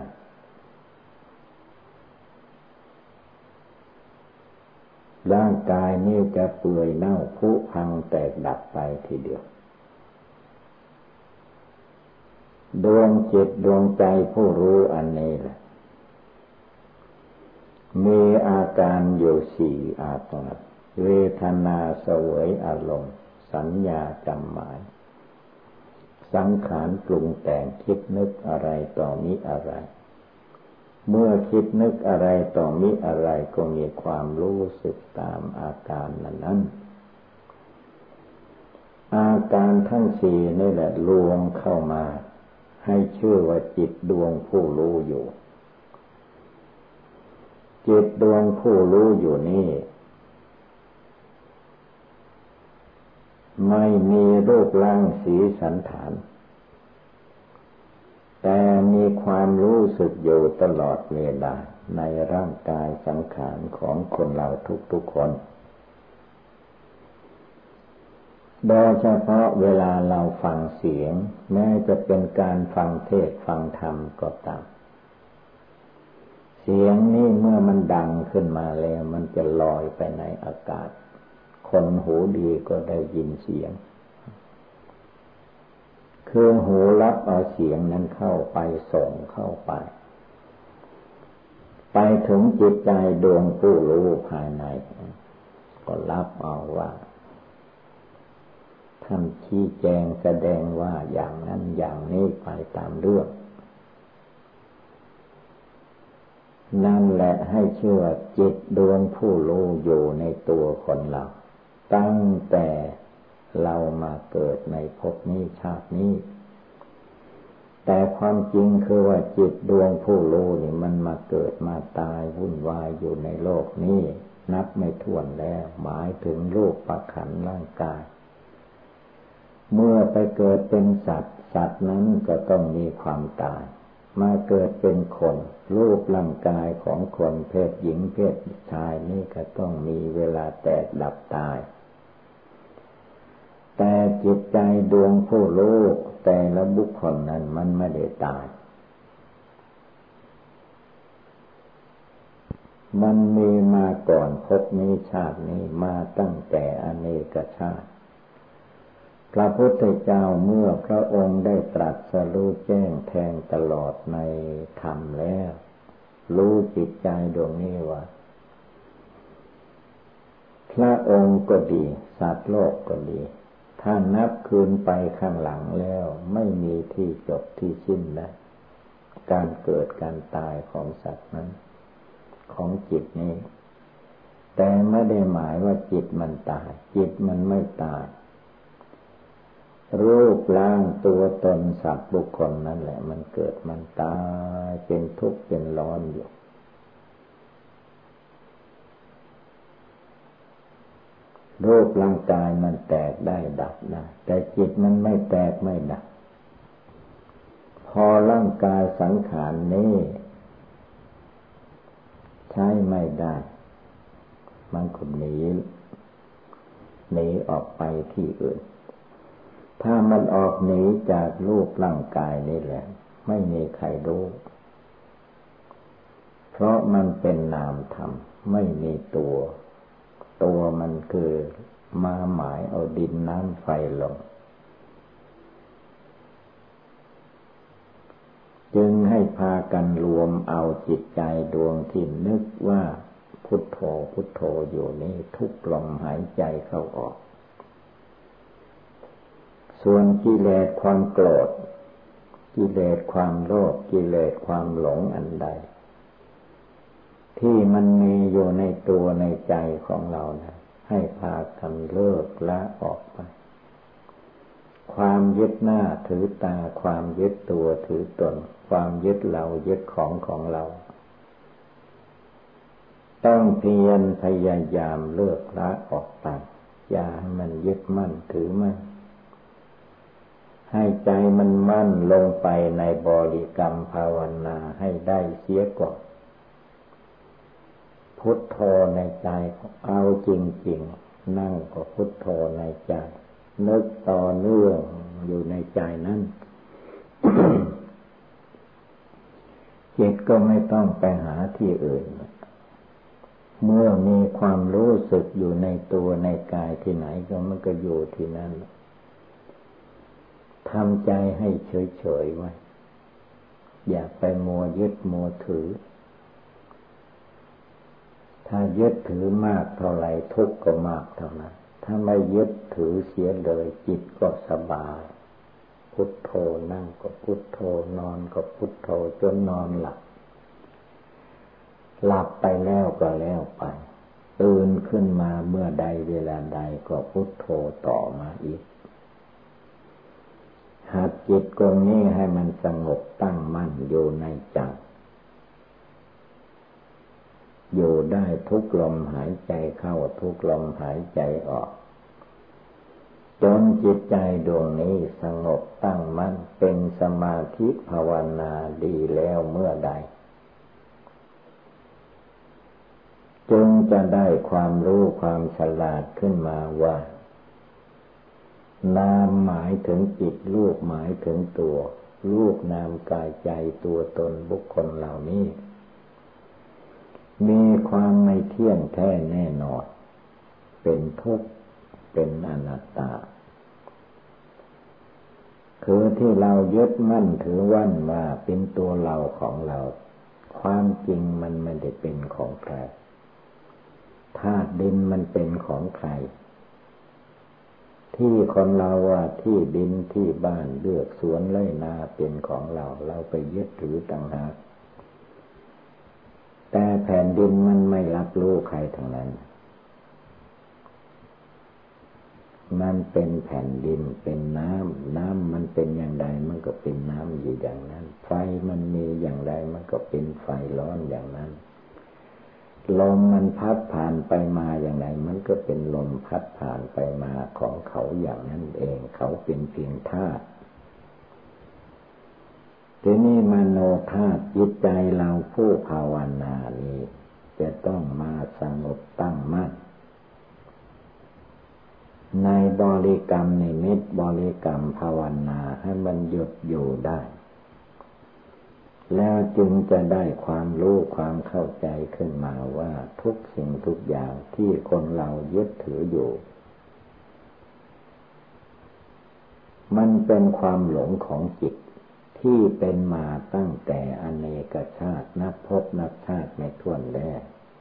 ร่างกายนี้จะเปื่อยเน่าผุพังแตกดับไปทีเดียว ดวงจิตดวงใจผู้รู้อันนี้แหละ มีอาการอยู่สี่อาการ เวทนาสวยอารมณ์ สัญญาจำหมาย สังขารปรุงแต่งคิดนึกอะไรต่อมิอะไร เมื่อคิดนึกอะไรต่อมิอะไรก็มีความรู้สึกตามอาการนั้นนั้นอาการทั้งสี่นี่แหละรวมเข้ามา ให้ชื่อว่าจิตดวงผู้รู้อยู่ จิตดวงผู้รู้อยู่นี่ไม่มีรูปร่างสีสันฐาน แต่มีความรู้สึกอยู่ตลอดเวลาในร่างกายสังขารของคนเราทุกๆคน โดยเฉพาะเวลาเราฟังเสียง แม้จะเป็นการฟังเทศฟังธรรมก็ตาม เสียงนี้เมื่อมันดังขึ้นมาแล้ว มันจะลอยไปในอากาศ คนหูดีก็ได้ยินเสียง คือหูรับเอาเสียงนั้นเข้าไปส่งเข้าไป ไปถึงจิตใจดวงผู้รู้ภายใน ก็รับเอาว่าท่านชี้แจงแสดงว่าอย่างนั้นอย่างนี้ไปตามเรื่อง นั่นแหละให้เชื่อจิตดวงผู้รู้อยู่ในตัวคนเรา ตั้งแต่เรามาเกิดในภพนี้ชาตินี้ แต่ความจริงคือว่าจิตดวงผู้รู้นี่มันมาเกิดมาตายวุ่นวายอยู่ในโลกนี้ นับไม่ถ้วนแล้ว หมายถึงรูปประขันร่างกาย เมื่อไปเกิดเป็นสัตว์ สัตว์นั้นก็ต้องมีความตาย มาเกิดเป็นคน รูปร่างกายของคนเพศหญิงเพศชายนี่ก็ต้องมีเวลาแตกดับตาย แต่จิตใจดวงผู้รู้แต่ละบุคคลนั้นมันไม่ได้ตาย มันมีมาก่อนพบนี้ชาตินี้มาตั้งแต่อเนกชาติ พระพุทธเจ้าเมื่อพระองค์ได้ตรัสรู้แจ้งแทงตลอดในธรรมแล้ว รู้จิตใจดวงนี้ว่า พระองค์ก็ดี สัตว์โลกก็ดี ถ้านับคืนไปข้างหลังแล้ว ไม่มีที่จบที่สิ้นนะการเกิดการตายของสัตว์นั้น ของจิตนี้ แต่ไม่ได้หมายว่าจิตมันตาย จิตมันไม่ตาย รูปร่างตัวตนสัตว์บุคคลนั่นแหละ มันเกิดมันตายเป็นทุกข์เป็นร้อนอยู่ รูปร่างกายมันแตกได้ดับได้แต่จิตมันไม่แตกไม่ดับ พอร่างกายสังขารนี้ ใช้ไม่ได้ มันก็หนีหนีออกไปที่อื่น ถ้ามันออกหนีจากรูปร่างกายนี่แหละ ไม่มีใครรู้ เพราะมันเป็นนามธรรม ไม่มีตัว ตัวมันคือมาหมายเอาดินน้ำไฟลง จึงให้พากันรวมเอาจิตใจดวงที่นึกว่าพุทโธพุทโธอยู่นี้ทุกลมหายใจเข้าออก ส่วนกิเลสความโกรธกิเลสความโลภกิเลสความหลงอันใด ที่มันมีอยู่ในตัวในใจของเรานะให้พากันเลิกละออกไป ความยึดหน้าถือตาความยึดตัวถือตน ความยึดเรายึดของของเรา ต้องเพียรพยายามเลิกละออกไป อย่าให้มันยึดมั่นถือมั่น ให้ใจมันมั่นลงไปในบริกรรมภาวนาให้ได้เสียก่อนพุทโธในใจเอาจริงๆ นั่งก็พุทโธในใจ นึกต่อเนื่องอยู่ในใจนั้นจิตก็ไม่ต้องไปหาที่อื่น เมื่อมีความรู้สึกอยู่ในตัวในกายที่ไหนก็มันก็อยู่ที่นั่น ทำใจให้เฉยๆไว้ อย่าไปมัวยึดมัวถือ ถ้ายึดถือมากเท่าไรทุกข์ก็มากเท่านั้น ถ้าไม่ยึดถือเสียเลย จิตก็สบาย พุทโธนั่งก็พุทโธนอนก็พุทโธจนนอนหลับ หลับไปแล้วก็แล้วไปตื่นขึ้นมาเมื่อใดเวลาใดก็พุทโธต่อมาอีก หัดจิตตรงนี้ให้มันสงบตั้งมั่นอยู่ในใจอยู่ได้ทุกลมหายใจเข้าทุกลมหายใจออก จนจิตใจดวงนี้สงบตั้งมั่นเป็นสมาธิภาวนาดีแล้วเมื่อใด จึงจะได้ความรู้ความฉลาดขึ้นมาว่า นามหมายถึงจิตลูกหมายถึงตัวลูกนามกายใจตัวตนบุคคลเหล่านี้ มีความไม่เที่ยงแท้แน่นอน เป็นทุกข์เป็นอนัตตา คือที่เรายึดมั่นถือวันว่าเป็นตัวเราของเรา ความจริงมันไม่ได้เป็นของใครธาตุดินมันเป็นของใคร ที่คนเราว่าที่ดินที่บ้านเลือกสวนไร่นาเป็นของเรา เราไปยึดถือต่างหากแต่แผ่นดินมันไม่รับรู้ใครทั้งนั้น มันเป็นแผ่นดินเป็นน้ำน้ำมันเป็นอย่างใดมันก็เป็นน้ำอยู่อย่างนั้น ไฟมันมีอย่างใดมันก็เป็นไฟร้อนอย่างนั้น ลมมันพัดผ่านไปมาอย่างไร มันก็เป็นลมพัดผ่านไปมาของเขาอย่างนั้นเอง เขาเป็นเพียงธาตุทีนี้มโนธาตุจิตใจเราผู้ภาวนานี้ จะต้องมาสงบตั้งมั่นในบริกรรมในมิตบริกรรมภาวนาให้มันหยุดอยู่ได้ แล้วจึงจะได้ความรู้ความเข้าใจขึ้นมาว่าทุกสิ่งทุกอย่างที่คนเรายึดถืออยู่ มันเป็นความหลงของจิตที่เป็นมาตั้งแต่อเนกชาตินับพบนับชาติไม่ถ้วนแล้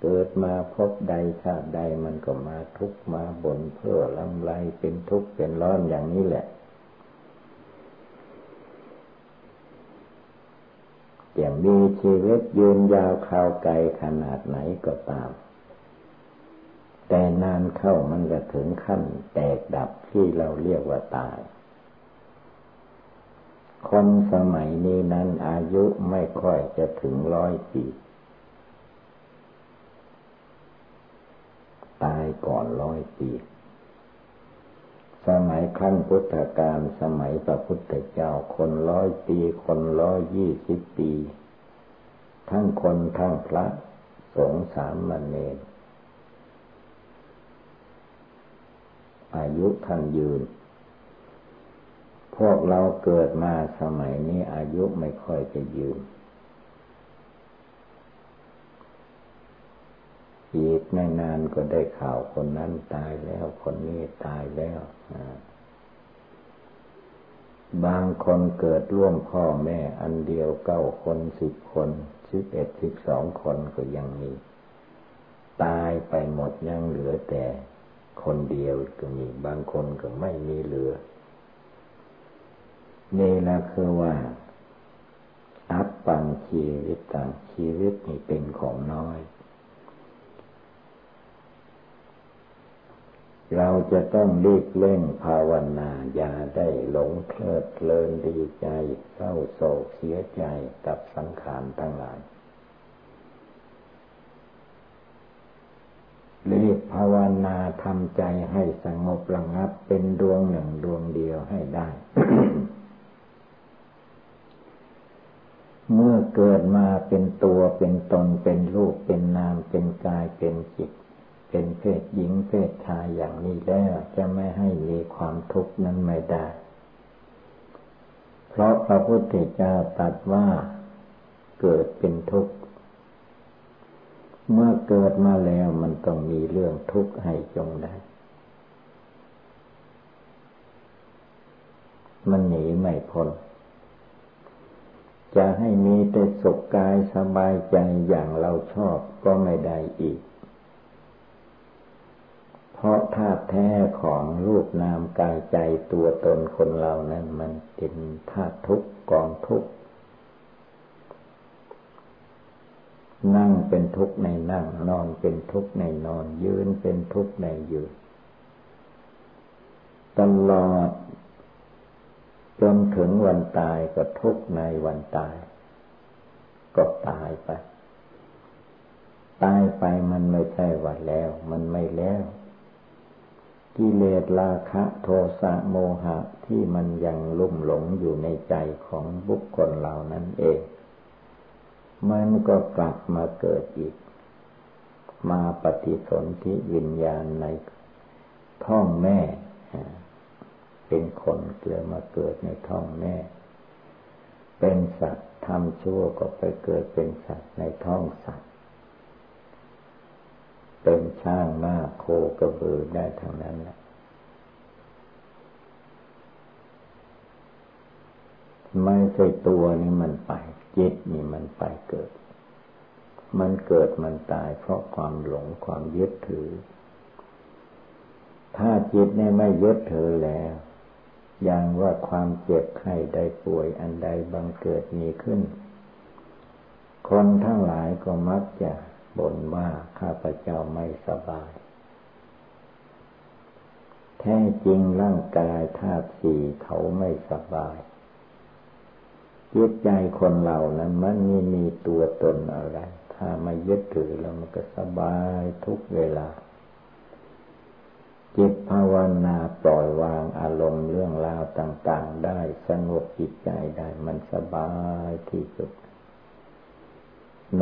เกิดมาพบใดชาติใดมันก็มาทุกมาบนเพื่อลำไรเป็นทุกข์เป็นร้อนอย่างนี้แหละ จะมีชีวิตยืนยาวข่าวไกลขนาดไหนก็ตาม แต่นานเข้ามันจะถึงขั้นแตกดับที่เราเรียกว่าตาย คนสมัยนี้นั้นอายุไม่ค่อยจะถึงร้อยปีตายก่อนร้อยปี สมัยขั้นพุทธกาลสมัยพระพุทธเจ้าคนร้อยปี คนร้อยยี่สิบปี ทั้งคนทั้งพระสงสามมันเนรอายุท่านยืน พวกเราเกิดมาสมัยนี้อายุไม่ค่อยจะยืน อีกไม่นานก็ได้ข่าวคนนั้นตายแล้วคนนี้ตายแล้วบางคนเกิดร่วมพ่อแม่อันเดียวเก้าคนสิบคนสิบเอ็ดสิบสองคนก็ยังมี ตายไปหมดยังเหลือแต่คนเดียวก็มี บางคนก็ไม่มีเหลือนี่ละคือว่า อัปปังชีวิตต่างชีวิตนี่เป็นของน้อย เราจะต้องรีบเร่งภาวนา อย่าได้หลงเพลิดเพลินดีใจเศร้าโศกเสียใจกับสังขารทั้งหลายรีบภาวนาทำใจให้สงบระงับเป็นดวงหนึ่งดวงเดียวให้ได้ เมื่อเกิดมาเป็นตัวเป็นตนเป็นรูปเป็นนามเป็นกายเป็นจิต เป็นเพศหญิงเพศชายอย่างนี้แล้วจะไม่ให้มีความทุกข์นั้นไม่ได้ เพราะพระพุทธเจ้าตรัสว่าเกิดเป็นทุกข์ เมื่อเกิดมาแล้วมันต้องมีเรื่องทุกข์ให้จงได้ มันหนีไม่พ้นจะให้มีแต่สุขกายสบายใจอย่างเราชอบก็ไม่ได้อีก พราะธาตุแท้ของรูปนามกายใจตัวตนคนเรานั้น มันเป็นธาตุทุกข์กองทุกข์นั่งเป็นทุกข์ในนั่ง นอนเป็นทุกข์ในนอน ยืนเป็นทุกข์ในยืน ตลอด จนถึงวันตายก็ทุกข์ในวันตาย ก็ตายไป ตายไปมันไม่ใช่วันแล้ว มันไม่แล้ว กิเลสราคะโทสะโมหะที่มันยังลุ่มหลงอยู่ในใจของบุคคลเหล่านั้นเอง มันก็กลับมาเกิดอีก มาปฏิสนธิวิญญาณในท้องแม่ เป็นคนเกิดมาเกิดในท้องแม่ เป็นสัตว์ทำชั่วก็ไปเกิดเป็นสัตว์ในท้องสัตว์ เป็นช่างหน้าโคกระบือได้ทั้งนั้นแหละไม่ใช่ตัวนี้มันไป จิตนี่มันไปเกิด มันเกิดมันตาย เพราะความหลงความยึดถือ ถ้าจิตนี่ไม่ยึดถือแล้วอย่างว่าความเจ็บไข้ได้ป่วยอันใดบังเกิดมีขึ้น คนทั้งหลายก็มักจะ บ่นว่าข้าพเจ้าไม่สบาย แท้จริงร่างกายธาตุสี่เขาไม่สบายจิตใจคนเรานั้นมันไม่มีตัวตนอะไร ถ้าไม่ยึดถือแล้วมันก็สบายทุกเวลา จิตภาวนาปล่อยวางอารมณ์เรื่องราวต่าง ๆ ได้สงบจิตใจได้มันสบายที่สุด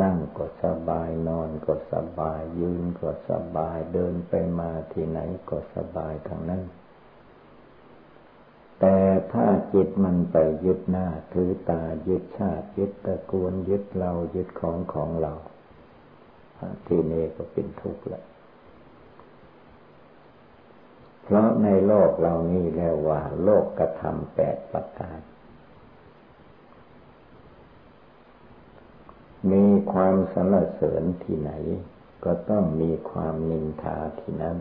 นั่งก็สบายนอนก็สบาย ยืนก็สบายเดินไปมาที่ไหนก็สบายทั้งนั้น แต่ถ้าจิตมันไปยึดหน้าถือตายึดชาติยึดตะกูลยึดเรายึดของของเราทีนี้ก็เป็นทุกข์แล้วเพราะในโลกเรานี่แล้วว่า โลกกระทำแปดประการ มีความสรรเสริญที่ไหน ก็ต้องมีความนินทาที่นั้น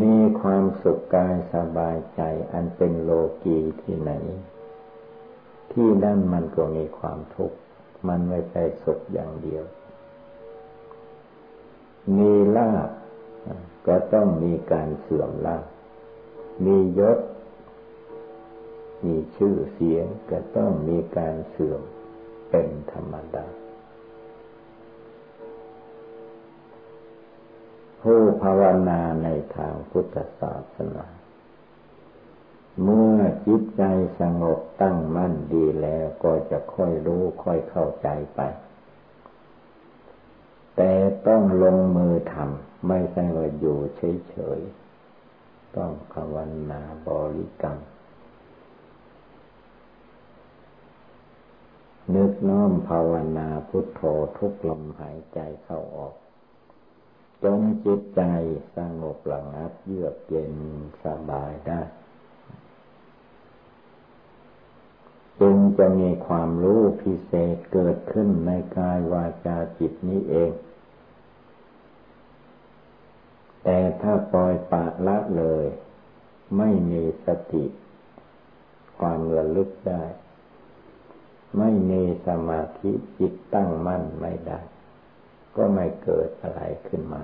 มีความสุขกายสบายใจอันเป็นโลกีที่ไหน ที่นั่นมันก็มีความทุกข์ มันไม่ใช่สุขอย่างเดียว มีลาบก็ต้องมีการเสื่อมลาบมียศ มีชื่อเสียงก็ต้องมีการเสื่อม เป็นธรรมดา ผู้ภาวนาในทางพุทธศาสนา เมื่อจิตใจสงบตั้งมั่นดีแล้วก็จะค่อยรู้ค่อยเข้าใจไป แต่ต้องลงมือทำไม่ใช่ว่าอยู่เฉยๆ ต้องภาวนาบริกรรม นึกน้อมภาวนาพุทโธทุกลมหายใจเข้าออก จนจิตใจสงบระงับเยือกเย็นสบายได้ จึงจะมีความรู้พิเศษเกิดขึ้นในกายวาจาจิตนี้เอง แต่ถ้าปล่อยปะละเลย ไม่มีสติ ความระลึกได้ ไม่มีสมาธิจิตตั้งมั่นไม่ได้ ก็ไม่เกิดอะไรขึ้นมา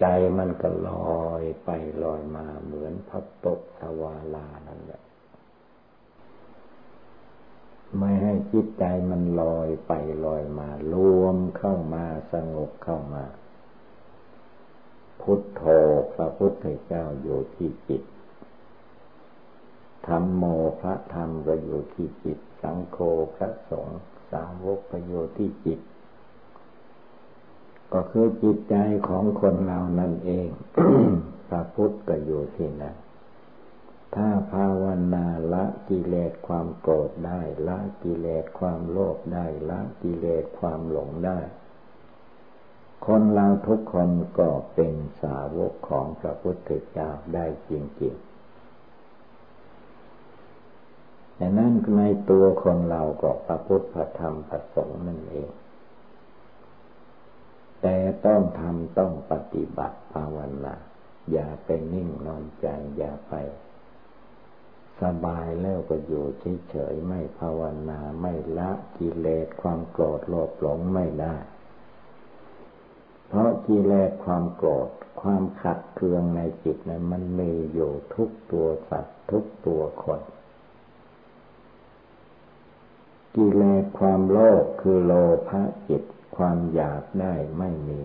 ใจมันก็ลอยไปลอยมาเหมือนพับตกสวาลานั่นแหละ ไม่ให้จิตใจมันลอยไปลอยมารวมเข้ามาสงบเข้ามา พุทโธพระพุทธเจ้าอยู่ที่จิตธรรมโมพระธรรมก็อยู่ที่จิต สังโฆพระสงฆ์สาวกก็อยู่ที่จิต ก็คือจิตใจของคนเรานั่นเอง พระพุทธก็อยู่ที่นั่นถ้าภาวนาละกิเลสความโกรธได้ ละกิเลสความโลภได้ ละกิเลสความหลงได้ คนเราทุกคนก็เป็นสาวกของพระพุทธเจ้าได้จริงๆ แต่นั้นในตัวคนเราก็พระพุทธพระธรรมพระสงฆ์นั่นเอง แต่ต้องทำต้องปฏิบัติภาวนาอย่าไปนิ่งนอนใจอย่าไป สบายแล้วก็อยู่เฉยๆไม่ภาวนาไม่ละกิเลสความโกรธโลภหลงไม่ได้ เพราะกิเลสความโกรธความขัดเคืองในจิตนั้นมันมีอยู่ทุกตัวสัตว์ทุกตัวคน กิเลสความโลภคือโลภะจิตความอยากได้ไม่มี